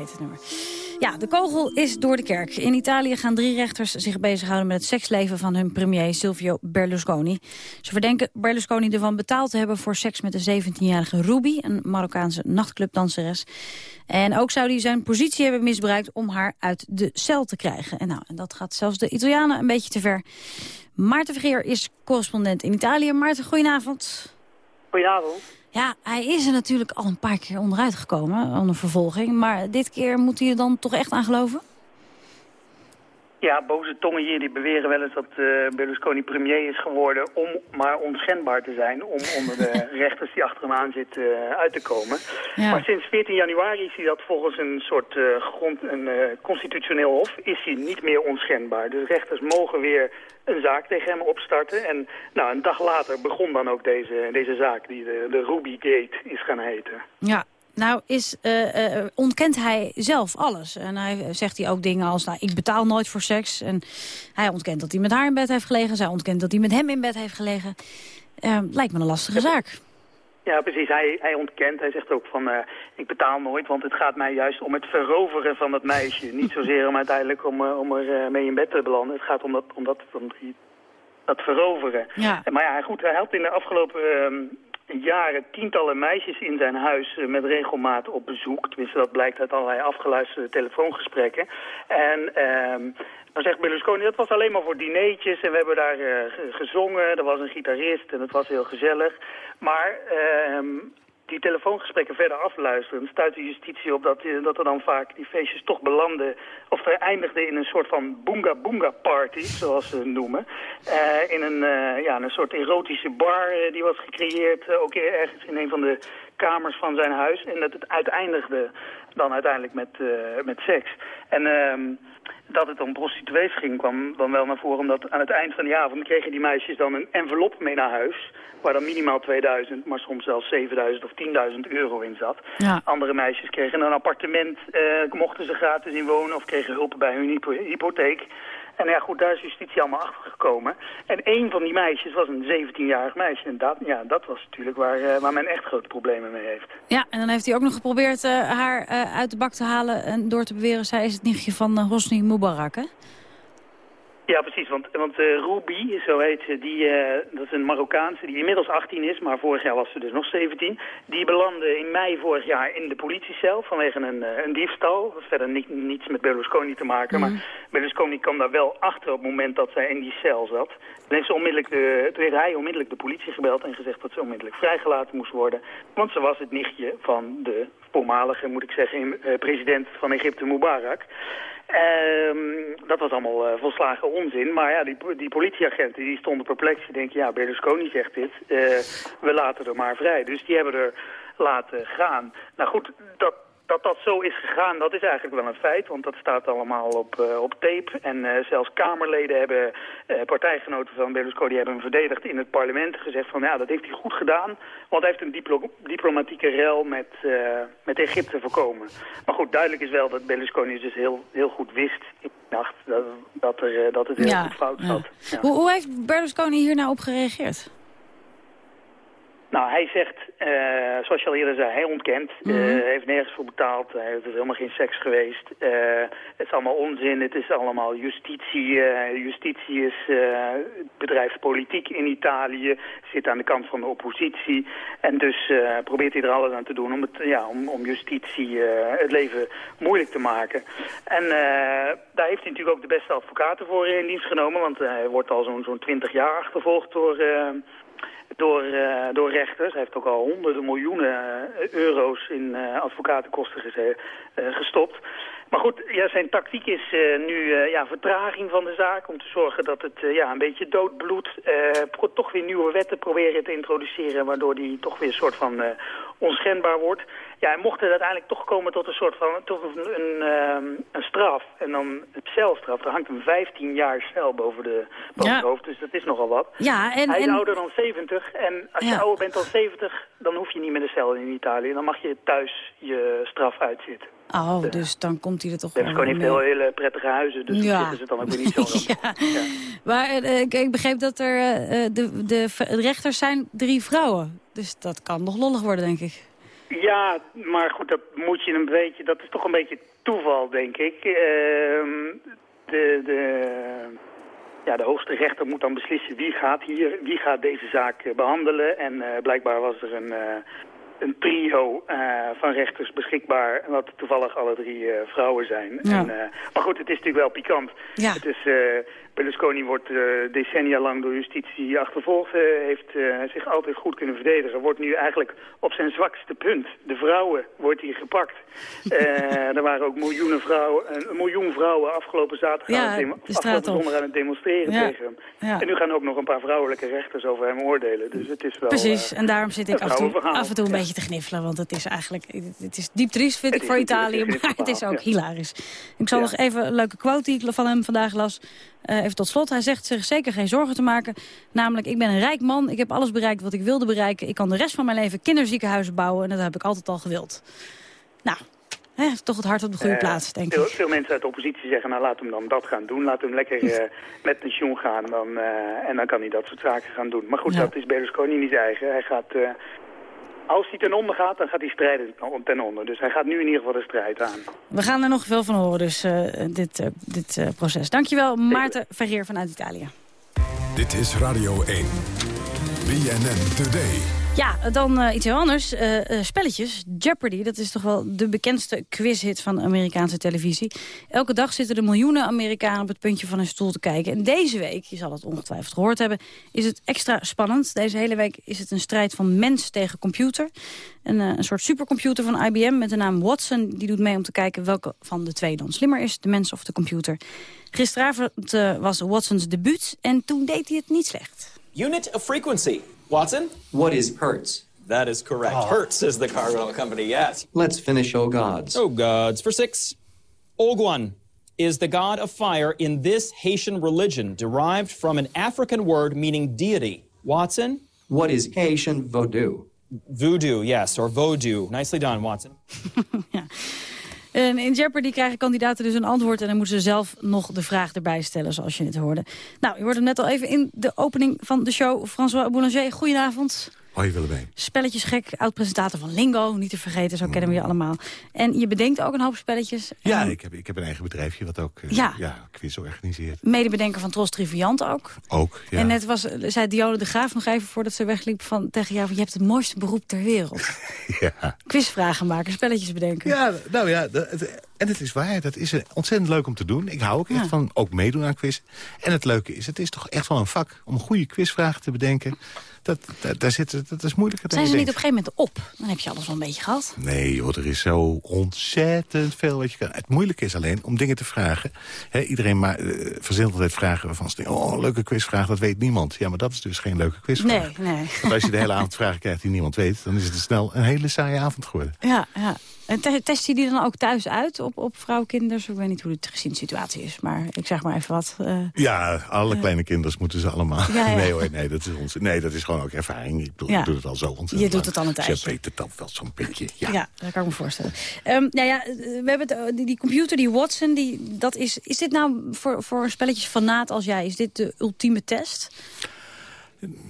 het nummer. Ja, de kogel is door de kerk. In Italië gaan drie rechters zich bezighouden met het seksleven van hun premier Silvio Berlusconi. Ze verdenken Berlusconi ervan betaald te hebben voor seks met de 17-jarige Ruby, een Marokkaanse nachtclubdanseres. En ook zou hij zijn positie hebben misbruikt om haar uit de cel te krijgen. En nou, dat gaat zelfs de Italianen een beetje te ver. Maarten Vergeer is correspondent in Italië. Maarten, goedenavond. Goedenavond. Ja, hij is er natuurlijk al een paar keer onderuit gekomen, onder vervolging. Maar dit keer moet hij er dan toch echt aan geloven? Ja, boze tongen hier die beweren wel eens dat uh, Berlusconi premier is geworden om maar onschendbaar te zijn. Om onder de rechters die achter hem aan zitten uh, uit te komen. Ja. Maar sinds 14 januari is hij dat volgens een soort uh, grond, een constitutioneel hof, is hij niet meer onschendbaar. Dus rechters mogen weer een zaak tegen hem opstarten. En nou, een dag later begon dan ook deze, deze zaak die de, de Ruby Gate is gaan heten. Ja, nou, is, uh, uh, ontkent hij zelf alles. En hij zegt hij ook dingen als, nou, ik betaal nooit voor seks. En hij ontkent dat hij met haar in bed heeft gelegen. Zij ontkent dat hij met hem in bed heeft gelegen. Uh, lijkt me een lastige zaak. Ja, precies. Hij, hij ontkent. Hij zegt ook van, ik betaal nooit, want het gaat mij juist om het veroveren van dat meisje. Niet zozeer om uiteindelijk om, om er mee in bed te belanden. Het gaat om dat, om dat, om die, dat veroveren. Ja. Maar ja, goed, hij had in de afgelopen ehm, jaren tientallen meisjes in zijn huis uh, met regelmaat op bezoek. Tenminste, dat blijkt uit allerlei afgeluisterde telefoongesprekken. En dan zegt Berlusconi, dat was alleen maar voor dineetjes en we hebben daar uh, gezongen. Er was een gitarist en het was heel gezellig. Maar ehm, die telefoongesprekken verder afluisteren, stuit de justitie op dat, dat er dan vaak die feestjes toch belanden, of er eindigden in een soort van boonga boonga party, zoals ze het noemen. Uh, in een, uh, ja, een soort erotische bar die was gecreëerd, ook ergens in een van de kamers van zijn huis. En dat het uiteindigde dan uiteindelijk met, met seks. En ehm, dat het om prostituees ging kwam dan wel naar voren, omdat aan het eind van de avond kregen die meisjes dan een envelop mee naar huis waar dan minimaal 2000, maar soms zelfs 7000 of 10.000 euro in zat. Ja. Andere meisjes kregen een appartement, eh, mochten ze gratis in wonen of kregen hulp bij hun hypo hypotheek. En ja, goed, daar is justitie allemaal achter gekomen. En een van die meisjes was een 17-jarig meisje. En dat, ja, dat was natuurlijk waar, uh, waar men echt grote problemen mee heeft. Ja, en dan heeft hij ook nog geprobeerd uh, haar uh, uit de bak te halen... en door te beweren, zij is het nichtje van Hosni Mubarak? Ja, precies. Want, want uh, Ruby, zo heet ze, die, uh, dat is een Marokkaanse die inmiddels 18 is, maar vorig jaar was ze dus nog 17. Die belandde in mei vorig jaar in de politiecel vanwege een, uh, een diefstal. Dat is verder ni niets met Berlusconi te maken, mm. maar Berlusconi kwam daar wel achter op het moment dat zij in die cel zat. Toen heeft, ze onmiddellijk de, toen heeft hij onmiddellijk de politie gebeld en gezegd dat ze onmiddellijk vrijgelaten moest worden. Want ze was het nichtje van de voormalige, moet ik zeggen, president van Egypte Mubarak. Um, dat was allemaal uh, volslagen onzin. Maar ja, die, die politieagenten die stonden perplex. Die denken, ja, Berlusconi zegt dit. Uh, we laten er maar vrij. Dus die hebben er laten gaan. Nou goed, dat, dat dat zo is gegaan, dat is eigenlijk wel een feit. Want dat staat allemaal op, uh, op tape. En uh, zelfs Kamerleden hebben, uh, partijgenoten van Berlusconi hebben hem verdedigd in het parlement. Gezegd van ja, dat heeft hij goed gedaan. Want hij heeft een diplo diplomatieke rel met, met Egypte voorkomen. Maar goed, duidelijk is wel dat Berlusconi dus heel, heel goed wist in de nacht dat, dat, er, dat het heel ja, goed fout ja. zat. Ja. Hoe, hoe heeft Berlusconi hier nou op gereageerd? Nou, hij zegt, uh, zoals je al eerder zei, hij ontkent. Hij uh, heeft nergens voor betaald. Hij heeft helemaal geen seks geweest. Uh, het is allemaal onzin. Het is allemaal justitie. justitie is bedrijft politiek in Italië. Zit aan de kant van de oppositie. En dus probeert hij er alles aan te doen om, het, ja, om, om justitie het leven moeilijk te maken. En daar heeft hij natuurlijk ook de beste advocaten voor in dienst genomen. Want hij wordt al zo'n zo'n 20 jaar achtervolgd door door, uh, door rechters. Hij heeft ook al honderden miljoenen uh, euro's in uh, advocatenkosten gestopt. Maar goed, ja, zijn tactiek is nu ja, vertraging van de zaak... om te zorgen dat het ja, een beetje doodbloedt. toch weer nieuwe wetten proberen te introduceren... waardoor die toch weer een soort van onschendbaar wordt. Ja, en mocht het uiteindelijk toch komen tot een soort van tot een, een, een straf. En dan een celstraf. Er hangt een 15 jaar cel boven, de, boven Ja. het hoofd. Dus dat is nogal wat. Ja, en, Hij is en ouder dan 70. En als je ouder bent dan 70, dan hoef je niet meer de cel in Italië. Dan mag je thuis je straf uitzitten. Oh, dus dan komt hij er toch wel heeft mee. heel hele prettige huizen, dus Ja. zitten ze dan ook weer niet zo ja. Maar eh, ik, ik begreep dat er eh, de, de, de rechters zijn drie vrouwen. Dus dat kan nog lollig worden, denk ik. Ja, maar goed, dat moet je een beetje, dat is toch een beetje toeval, denk ik. Ehm, de, de, ja, de hoogste rechter moet dan beslissen wie gaat hier, wie gaat deze zaak eh, behandelen. En eh, blijkbaar was er een, een trio van rechters beschikbaar, wat toevallig alle drie vrouwen zijn. Ja. En, maar goed, het is natuurlijk wel pikant. Ja. Het is, Berlusconi wordt decennia lang door justitie achtervolgd, heeft zich altijd goed kunnen verdedigen. Wordt nu eigenlijk op zijn zwakste punt, de vrouwen, wordt hij gepakt. er waren ook miljoenen vrouwen, een miljoen vrouwen afgelopen zaterdag Ja, aan het afgelopen zondag aan het demonstreren Ja. tegen hem. Ja. En nu gaan ook nog een paar vrouwelijke rechters over hem oordelen. Dus het is wel... Precies, eh, en daarom zit ik af en toe, vrouwenverhaal. af en toe een beetje te gniffelen. Want het is eigenlijk, het is diep triest vind Het ik voor Italië. Maar het is ook hilarisch. Ik zal nog even een leuke quote die ik van hem vandaag las. Eh, even tot slot. Hij zegt zich zeker geen zorgen te maken. Namelijk, ik ben een rijk man. Ik heb alles bereikt wat ik wilde bereiken. Ik kan de rest van mijn leven kinderziekenhuizen bouwen. En dat heb ik altijd al gewild. Nou, hè, toch het hart op de goede Eh, plaats, denk veel, ik. veel mensen uit de oppositie zeggen, nou laat hem dan dat gaan doen. Laat hem lekker eh, met pensioen gaan dan, en dan kan hij dat soort zaken gaan doen. Maar goed, Ja. dat is Berlusconi niet eigen. Hij gaat, als hij ten onder gaat, dan gaat hij strijden ten onder. Dus hij gaat nu in ieder geval de strijd aan. We gaan er nog veel van horen, dus eh, dit, eh, dit eh, proces. Dankjewel, Maarten Verheer vanuit Italië. Dit is Radio 1. BNN Today. Ja, dan eh, iets heel anders. Eh, eh, spelletjes. Jeopardy, dat is toch wel de bekendste quizhit van Amerikaanse televisie. Elke dag zitten er miljoenen Amerikanen op het puntje van hun stoel te kijken. En deze week, je zal het ongetwijfeld gehoord hebben, is het extra spannend. Deze hele week is het een strijd van mens tegen computer. Een, een soort supercomputer van IBM met de naam Watson. Die doet mee om te kijken welke van de twee dan slimmer is, de mens of de computer. Gisteravond was Watsons debuut en toen deed hij het niet slecht. Unit of frequency. Watson? What is hertz? That is correct. Ah. Hertz is the car rental company, yes. Let's finish Oh Gods. Oh, gods. For six. Ogwan is the god of fire in this Haitian religion, derived from an African word meaning deity. Watson? What is Haitian voodoo? Voodoo, yes, or voodoo. Nicely done, Watson. En in Jeopardy krijgen kandidaten dus een antwoord... en dan moeten ze zelf nog de vraag erbij stellen, zoals je het hoorde. Nou, je hoorde hem net al even in de opening van de show. François Boulanger, goedenavond. Hoi Willemijn. Spelletjesgek, oud-presentator van Lingo, niet te vergeten, zo kennen we je allemaal. En je bedenkt ook een hoop spelletjes. Ja, En ik heb, ik heb een eigen bedrijfje wat ook eh, Ja. ja. quiz organiseert. Medebedenker van Tros Triviant ook. Ook, ja. En net was, zei Diode de Graaf nog even voordat ze wegliep van, tegen jou... van, je hebt het mooiste beroep ter wereld. ja. Quizvragen maken, spelletjes bedenken. Ja, nou ja, dat- en het is waar. Dat is ontzettend leuk om te doen. Ik hou ook echt van ook meedoen aan quiz. En het leuke is, het is toch echt wel een vak om goede quizvragen te bedenken. Dat, dat, daar zit, dat is moeilijker dan Zijn ze niet op een gegeven moment op? Dan heb je alles wel een beetje gehad. Nee, joh, er is zo ontzettend veel wat je kan. Het moeilijke is alleen om dingen te vragen. Iedereen maar, eh, verzint altijd vragen waarvan ze denken... oh, leuke quizvraag, dat weet niemand. Ja, maar dat is dus geen leuke quizvraag. Nee, nee. Want als je de hele avond vragen krijgt die niemand weet... dan is het snel een hele saaie avond geworden. Ja, ja. En te- test je die dan ook thuis uit op, op vrouwkinders? Ik weet niet hoe de gezinssituatie is, maar ik zeg maar even wat. eh. Ja, alle kleine kinders moeten ze allemaal. Ja, ja. Nee hoor, nee dat, is ons, nee, dat is gewoon ook ervaring. Ik, bedoel, Ja. ik doe het al zo ontzettend Je doet het al een Ze tijdje. weet het al wel zo'n beetje. Ja. Ja. dat kan ik me voorstellen. Ehm, nou ja, eh, we hebben het, eh, die, die computer, die Watson, die, dat is, is dit nou voor, voor spelletjes fanaat als jij, is dit de ultieme test?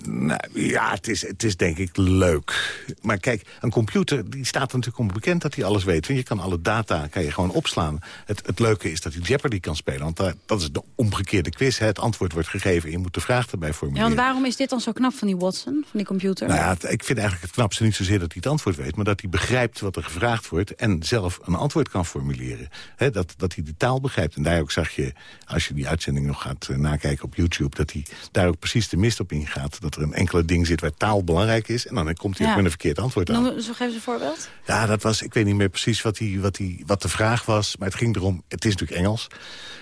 Nou, ja, het is, het is denk ik leuk. Maar kijk, een computer die staat er natuurlijk onbekend dat hij alles weet. Want je kan alle data kan je gewoon opslaan. Het, het leuke is dat hij Jeopardy kan spelen. Want daar, dat is de omgekeerde quiz. Hè. Het antwoord wordt gegeven en je moet de vraag erbij Ja, formuleren. want waarom is dit dan zo knap van die Watson, van die computer? Nou ja, het- ik vind eigenlijk het knapste niet zozeer dat hij het antwoord weet... maar dat hij begrijpt wat er gevraagd wordt... en zelf een antwoord kan formuleren. Hè, dat, dat hij de taal begrijpt. En daar ook zag je, als je die uitzending nog gaat eh, nakijken op YouTube... dat hij daar ook precies de mist op ingaat. Dat er een enkele ding zit waar taal belangrijk is... en dan komt hij Ja. ook met een verkeerd antwoord aan. Noem, zo geef eens een voorbeeld. Ja, dat was, ik weet niet meer precies wat, die, wat, die, wat de vraag was. Maar het ging erom, het is natuurlijk Engels.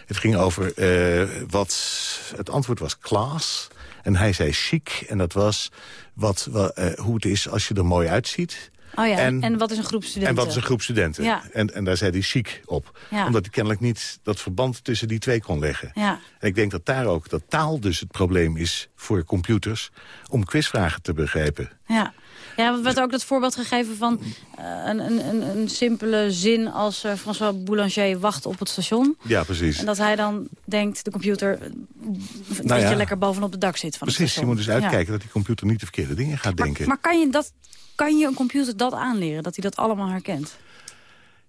Het ging over eh, wat, het antwoord was class. En hij zei chic. En dat was wat, wa- eh, hoe het is als je er mooi uitziet. Oh ja, En- en, wat is een groep studenten? En wat is een groep studenten? Ja. En, en daar zei hij chic op. Ja. Omdat hij kennelijk niet dat verband tussen die twee kon leggen. Ja. En ik denk dat daar ook, dat taal dus het probleem is voor computers... om quizvragen te begrijpen. Ja. Ja, er werd ook dat voorbeeld gegeven van uh, een, een, een, simpele zin als uh, François Boulanger wacht op het station. Ja, precies. En dat hij dan denkt, de computer, nou dat ja. je lekker bovenop de dak zit van Precies, je moet dus uitkijken dat die computer niet de verkeerde dingen gaat maar, denken. Maar kan je, dat, kan je een computer dat aanleren, dat hij dat allemaal herkent?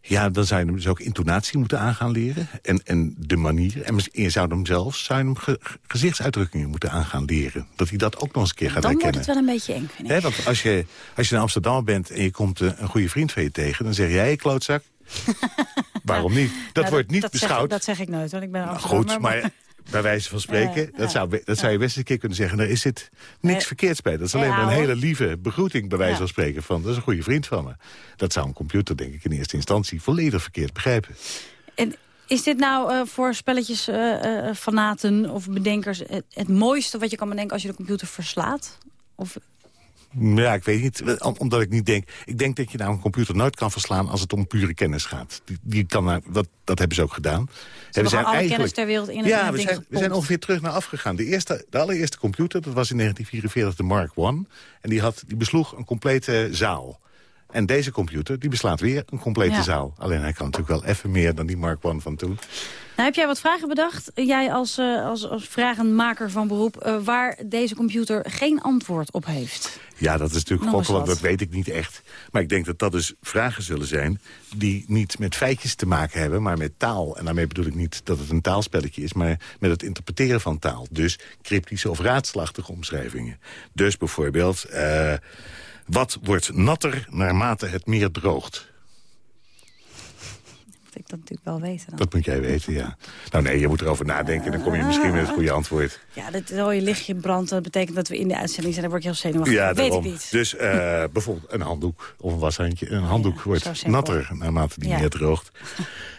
Ja, dan zou je hem dus ook intonatie moeten aan gaan leren. En, en de manier. En je zou hem zelfs zou je hem ge, gezichtsuitdrukkingen moeten aan gaan leren. Dat hij dat ook nog eens een keer gaat dan herkennen. Dan wordt het wel een beetje eng, vind ik. He, want als je, als je in Amsterdam bent en je komt een, een goede vriend van je tegen... dan zeg jij, klootzak. Waarom niet? Dat wordt niet dat beschouwd. Zeg, dat zeg ik nooit, want ik ben Nou, goed, maar bij wijze van spreken, dat, ja. zou, dat zou je best een keer kunnen zeggen. Daar is het niks Eh, verkeerds bij. Dat is alleen maar een hele lieve begroeting, bij wijze van spreken. Van, dat is een goede vriend van me. Dat zou een computer, denk ik, in eerste instantie volledig verkeerd begrijpen. En is dit nou eh, voor spelletjes eh, fanaten of bedenkers het, het mooiste wat je kan bedenken als je de computer verslaat? Of, Ja, ik weet niet. Om- Omdat ik niet denk... Ik denk dat je nou een computer nooit kan verslaan als het om pure kennis gaat. Die, die kan nou, dat, dat hebben ze ook gedaan. Ze hebben gewoon alle kennis ter wereld in Ja, we zijn, we zijn ongeveer terug naar afgegaan. De, eerste, de allereerste computer, dat was in 1944 de Mark I. En die, had, die besloeg een complete zaal. En deze computer, die beslaat weer een complete Ja. zaal. Alleen hij kan natuurlijk wel even meer dan die Mark I van toen. Nou, heb jij wat vragen bedacht? Jij als, eh, als, als vragenmaker van beroep... eh, waar deze computer geen antwoord op heeft. Ja, dat is natuurlijk gokken, dat weet ik niet echt. Maar ik denk dat dat dus vragen zullen zijn... die niet met feitjes te maken hebben, maar met taal. En daarmee bedoel ik niet dat het een taalspelletje is... maar met het interpreteren van taal. Dus cryptische of raadselachtige omschrijvingen. Dus bijvoorbeeld... eh, wat wordt natter naarmate het meer droogt? Moet ik dat natuurlijk wel weten dan. Dat moet jij weten, ja. Nou nee, je moet erover nadenken... dan kom je misschien met het goede antwoord. Ja, dat rode lichtje brandt, dat betekent dat we in de uitzending zijn. Dan word ik heel zenuwachtig. Ja, weet daarom. ik niet. Dus eh, bijvoorbeeld een handdoek of een washandje. Een handdoek wordt natter naarmate die Ja. meer droogt.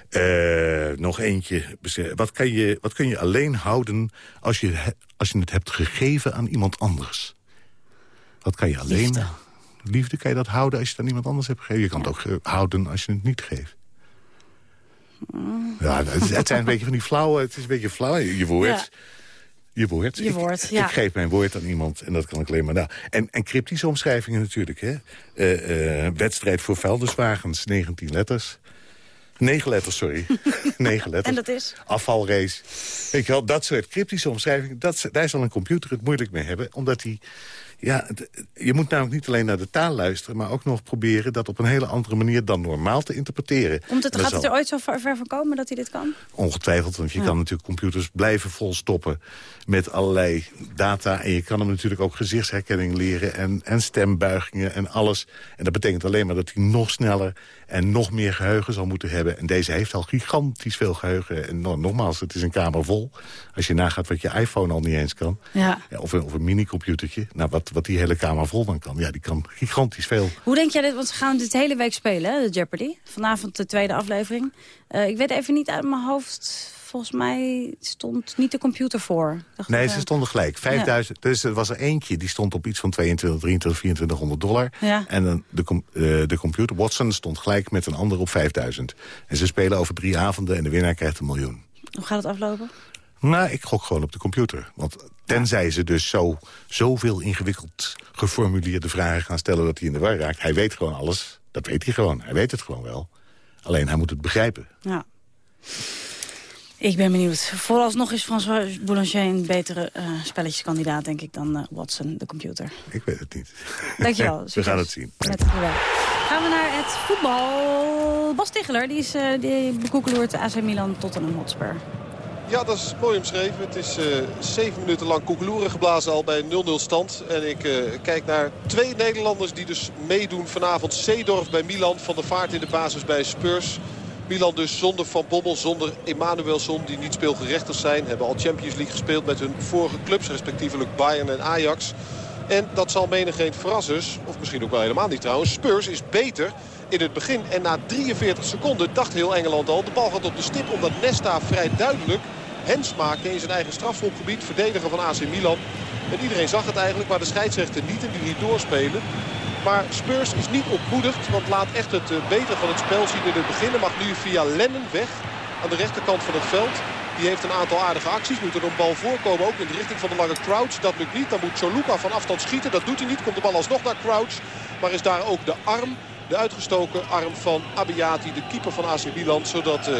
Eh, nog eentje. Wat kan, je, wat kun je alleen houden als je, als je het hebt gegeven aan iemand anders? Wat kan je alleen... Liefde. Liefde kan je dat houden als je het aan iemand anders hebt gegeven. Je kan het ook ge- houden als je het niet geeft. Mm. Ja, het, zijn een beetje van die flauwe... Het is een beetje flauw. Je woord. Ja. Je woord. Je Ik- woord, ja. Ik geef mijn woord aan iemand en dat kan ik alleen maar... En, en cryptische omschrijvingen natuurlijk. Hè? Eh, eh, wedstrijd voor vuilniswagens, 19 letters. 9 letters, sorry. 9 letters. En dat is? Afvalrace. Wel, dat soort cryptische omschrijvingen... Dat, daar zal een computer het moeilijk mee hebben. Omdat hij... Ja, het- je moet namelijk niet alleen naar de taal luisteren... maar ook nog proberen dat op een hele andere manier dan normaal te interpreteren. Komt het, gaat het er ooit zo ver, ver van komen dat hij dit kan? Ongetwijfeld, want je Ja. kan natuurlijk computers blijven volstoppen met allerlei data. En je kan hem natuurlijk ook gezichtsherkenning leren en, en stembuigingen en alles. En dat betekent alleen maar dat hij nog sneller en nog meer geheugen zal moeten hebben. En deze heeft al gigantisch veel geheugen. En no- nogmaals, het is een kamer vol. Als je nagaat wat je iPhone al niet eens kan. Ja. Of een, of een minicomputertje. Nou, wat, wat die hele kamer vol dan kan. Ja, die kan gigantisch veel. Hoe denk jij dit? Want ze gaan dit hele week spelen, hè, de Jeopardy. Vanavond de tweede aflevering. Eh, ik weet even niet uit mijn hoofd. Volgens mij stond niet de computer voor. Dacht Nee, dat, ze stonden gelijk. 5000, Dus er was er eentje, die stond op iets van 22, 23, 2400 dollar. Ja. En dan de, eh, de computer, Watson, stond gelijk met een ander op 5000. En ze spelen over drie avonden en de winnaar krijgt een miljoen. Hoe gaat het aflopen? Nou, ik gok gewoon op de computer. Want tenzij ze dus zo, zoveel ingewikkeld geformuleerde vragen gaan stellen... dat hij in de war raakt. Hij weet gewoon alles. Dat weet hij gewoon. Hij weet het gewoon wel. Alleen hij moet het begrijpen. Ja. Ik ben benieuwd. Vooralsnog is François Boulanger een betere eh, spelletjeskandidaat, denk ik, dan eh, Watson, de computer. Ik weet het niet. Dankjewel. We gaan het zien. Met het geweld. Gaan we naar het voetbal. Bas Ticheler, die, is, eh die bekoekeloert AC Milan Tottenham Hotspur. Ja, dat is mooi omschreven. Het is eh, zeven minuten lang koekeloeren geblazen al bij 0-0 stand. En ik eh, kijk naar twee Nederlanders die dus meedoen vanavond. Seedorf bij Milan, Van der Vaart in de basis bij Spurs. Milan dus zonder Van Bommel, zonder Emanuelson die niet speelgerechtig zijn. Hebben al Champions League gespeeld met hun vorige clubs, respectievelijk Bayern en Ajax. En dat zal menigeen verrassen. Of misschien ook wel helemaal niet trouwens. Spurs is beter in het begin. En na 43 seconden dacht heel Engeland al. De bal gaat op de stip omdat Nesta vrij duidelijk hens maakte in zijn eigen strafschopgebied. Verdediger van AC Milan. En iedereen zag het eigenlijk, maar de scheidsrechter niet en die liet doorspelen. Maar Spurs is niet ontmoedigd, want laat echt het eh, beter van het spel zien in het begin. Mag nu via Lennon weg aan de rechterkant van het veld. Die heeft een aantal aardige acties. Moet er een bal voorkomen ook in de richting van de lange Crouch. Dat lukt niet. Dan moet Choluka van afstand schieten. Dat doet hij niet. Komt de bal alsnog naar Crouch. Maar is daar ook de arm, de uitgestoken arm van Abiati, de keeper van AC Milan. Zodat uh,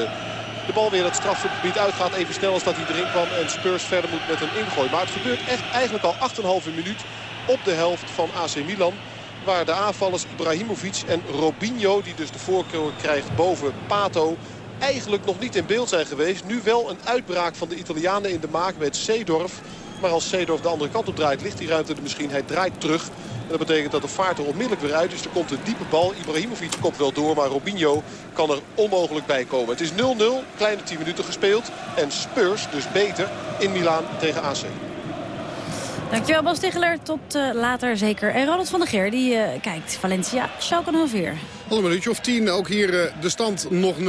de bal weer het strafgebied uitgaat. Even snel als dat hij erin kwam. En Spurs verder moet met een ingooi. Maar het gebeurt echt eigenlijk al 8,5 minuut op de helft van AC Milan. Waar de aanvallers Ibrahimovic en Robinho, die dus de voorkeur krijgt boven Pato eigenlijk nog niet in beeld zijn geweest. Nu wel een uitbraak van de Italianen in de maak met Seedorf. Maar als Seedorf de andere kant op draait, ligt die ruimte er misschien. Hij draait terug. En dat betekent dat de vaart er onmiddellijk weer uit is. Er komt een diepe bal. Ibrahimovic kopt wel door, maar Robinho kan er onmogelijk bij komen. Het is 0-0, kleine 10 minuten gespeeld. En Spurs dus beter in Milaan tegen AC. Dankjewel Bas Ticheler, tot uh, later zeker. En Ronald van der Geer, die uh, kijkt Valencia, Schalke 04. Al een minuutje of tien. Ook hier uh, de stand nog 0-0.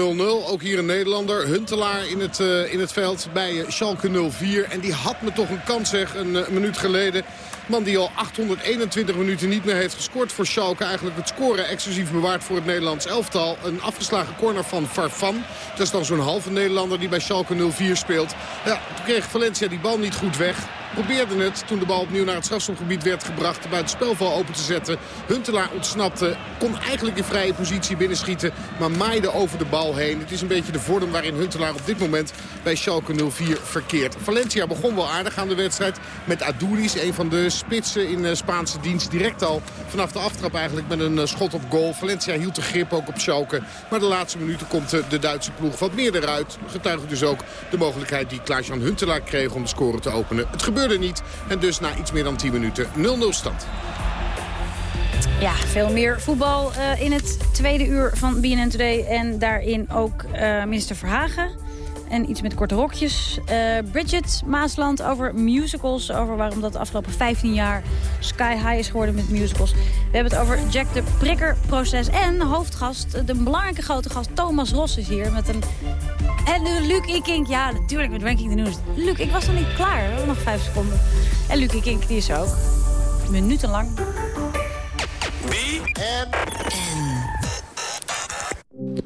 Ook hier een Nederlander. Huntelaar in het, in het veld bij Schalke 04. En die had me toch een kans zeg een minuut geleden. Man die al 821 minuten niet meer heeft gescoord voor Schalke. Eigenlijk het scoren exclusief bewaard voor het Nederlands elftal. Een afgeslagen corner van Farfan. Dat is dan zo'n halve Nederlander die bij Schalke 04 speelt. Ja, toen kreeg Valencia die bal niet goed weg probeerde het toen de bal opnieuw naar het strafschopgebied werd gebracht. Het spelval open te zetten. Huntelaar ontsnapte. Kon eigenlijk in vrije positie binnenschieten. Maar maaide over de bal heen. Het is een beetje de vorm waarin Huntelaar op dit moment bij Schalke 04 verkeert. Valencia begon wel aardig aan de wedstrijd. Met Adouris, een van de spitsen in Spaanse dienst. Direct al vanaf de aftrap eigenlijk met een schot op goal. Valencia hield de grip ook op Schalke. Maar de laatste minuten komt de Duitse ploeg wat meer eruit. Getuigde dus ook de mogelijkheid die Klaas-Jan Huntelaar kreeg om de score te openen. Het gebeurde niet. En dus na iets meer dan 10 minuten 0-0 stand. Ja, veel meer voetbal in het tweede uur van BNN Today. En daarin ook minister Verhagen. En iets met korte rokjes. Uh, Bridget Maasland over musicals. Over waarom dat de afgelopen 15 jaar sky high is geworden met musicals. We hebben het over Jack de Prikker proces. En hoofdgast, de belangrijke grote gast Thomas Ros is hier. Met een... En Luc Ikink. Ja, natuurlijk met Ranking the News. Luc, ik was nog niet klaar. We hebben nog vijf seconden. En Luc Ikink, die is ook. Minutenlang. Wie? En...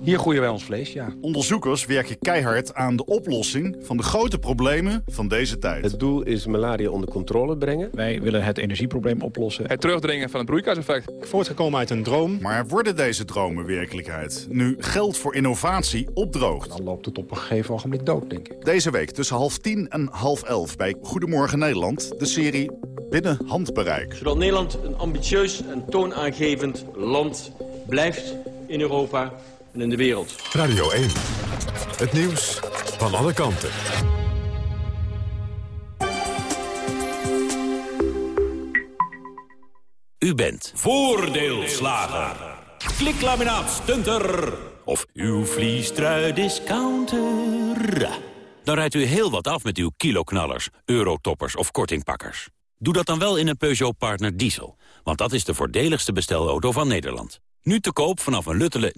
Hier groeien wij ons vlees, ja. Onderzoekers werken keihard aan de oplossing van de grote problemen van deze tijd. Het doel is malaria onder controle brengen. Wij willen het energieprobleem oplossen. Het terugdringen van het broeikaseffect. Voortgekomen uit een droom. Maar worden deze dromen werkelijkheid? Nu geld voor innovatie opdroogt. Dan loopt het op een gegeven ogenblik dood, denk ik. Deze week tussen half tien en half elf bij Goedemorgen Nederland... de serie Binnen Handbereik. Zodat Nederland een ambitieus en toonaangevend land blijft in Europa en in de wereld. Radio 1. Het nieuws van alle kanten. U bent voordeelslager. Kliklaminaat stunter. Of uw vliestrui discounter. Dan rijdt u heel wat af met uw kiloknallers, eurotoppers of kortingpakkers. Doe dat dan wel in een Peugeot Partner Diesel. Want dat is de voordeligste bestelauto van Nederland. Nu te koop vanaf een luttele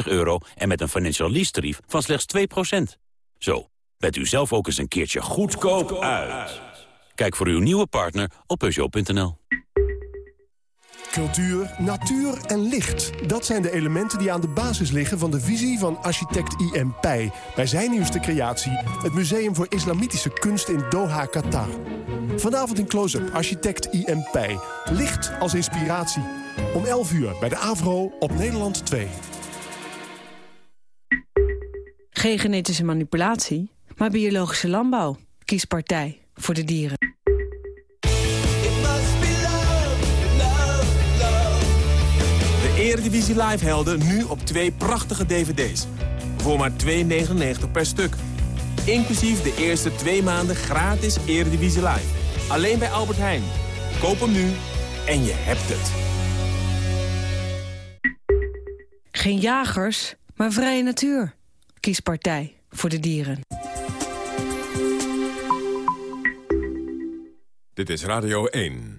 9.699 euro en met een financial lease tarief van slechts 2%. Zo, bent u zelf ook eens een keertje goedkoop uit. Kijk voor uw nieuwe partner op Peugeot.nl. Cultuur, natuur en licht. Dat zijn de elementen die aan de basis liggen van de visie van architect I.M. Pei. Bij zijn nieuwste creatie, het Museum voor Islamitische Kunst in Doha, Qatar. Vanavond in close-up architect I.M. Pei. Licht als inspiratie. Om 11 uur bij de AVRO op Nederland 2. Geen genetische manipulatie, maar biologische landbouw. Kies partij voor de dieren. De Eredivisie Live helden nu op twee prachtige dvd's. Voor maar 2,99 per stuk. Inclusief de eerste twee maanden gratis Eredivisie Live. Alleen bij Albert Heijn. Koop hem nu en je hebt het. Geen jagers, maar vrije natuur. Kies partij voor de dieren. Dit is Radio 1.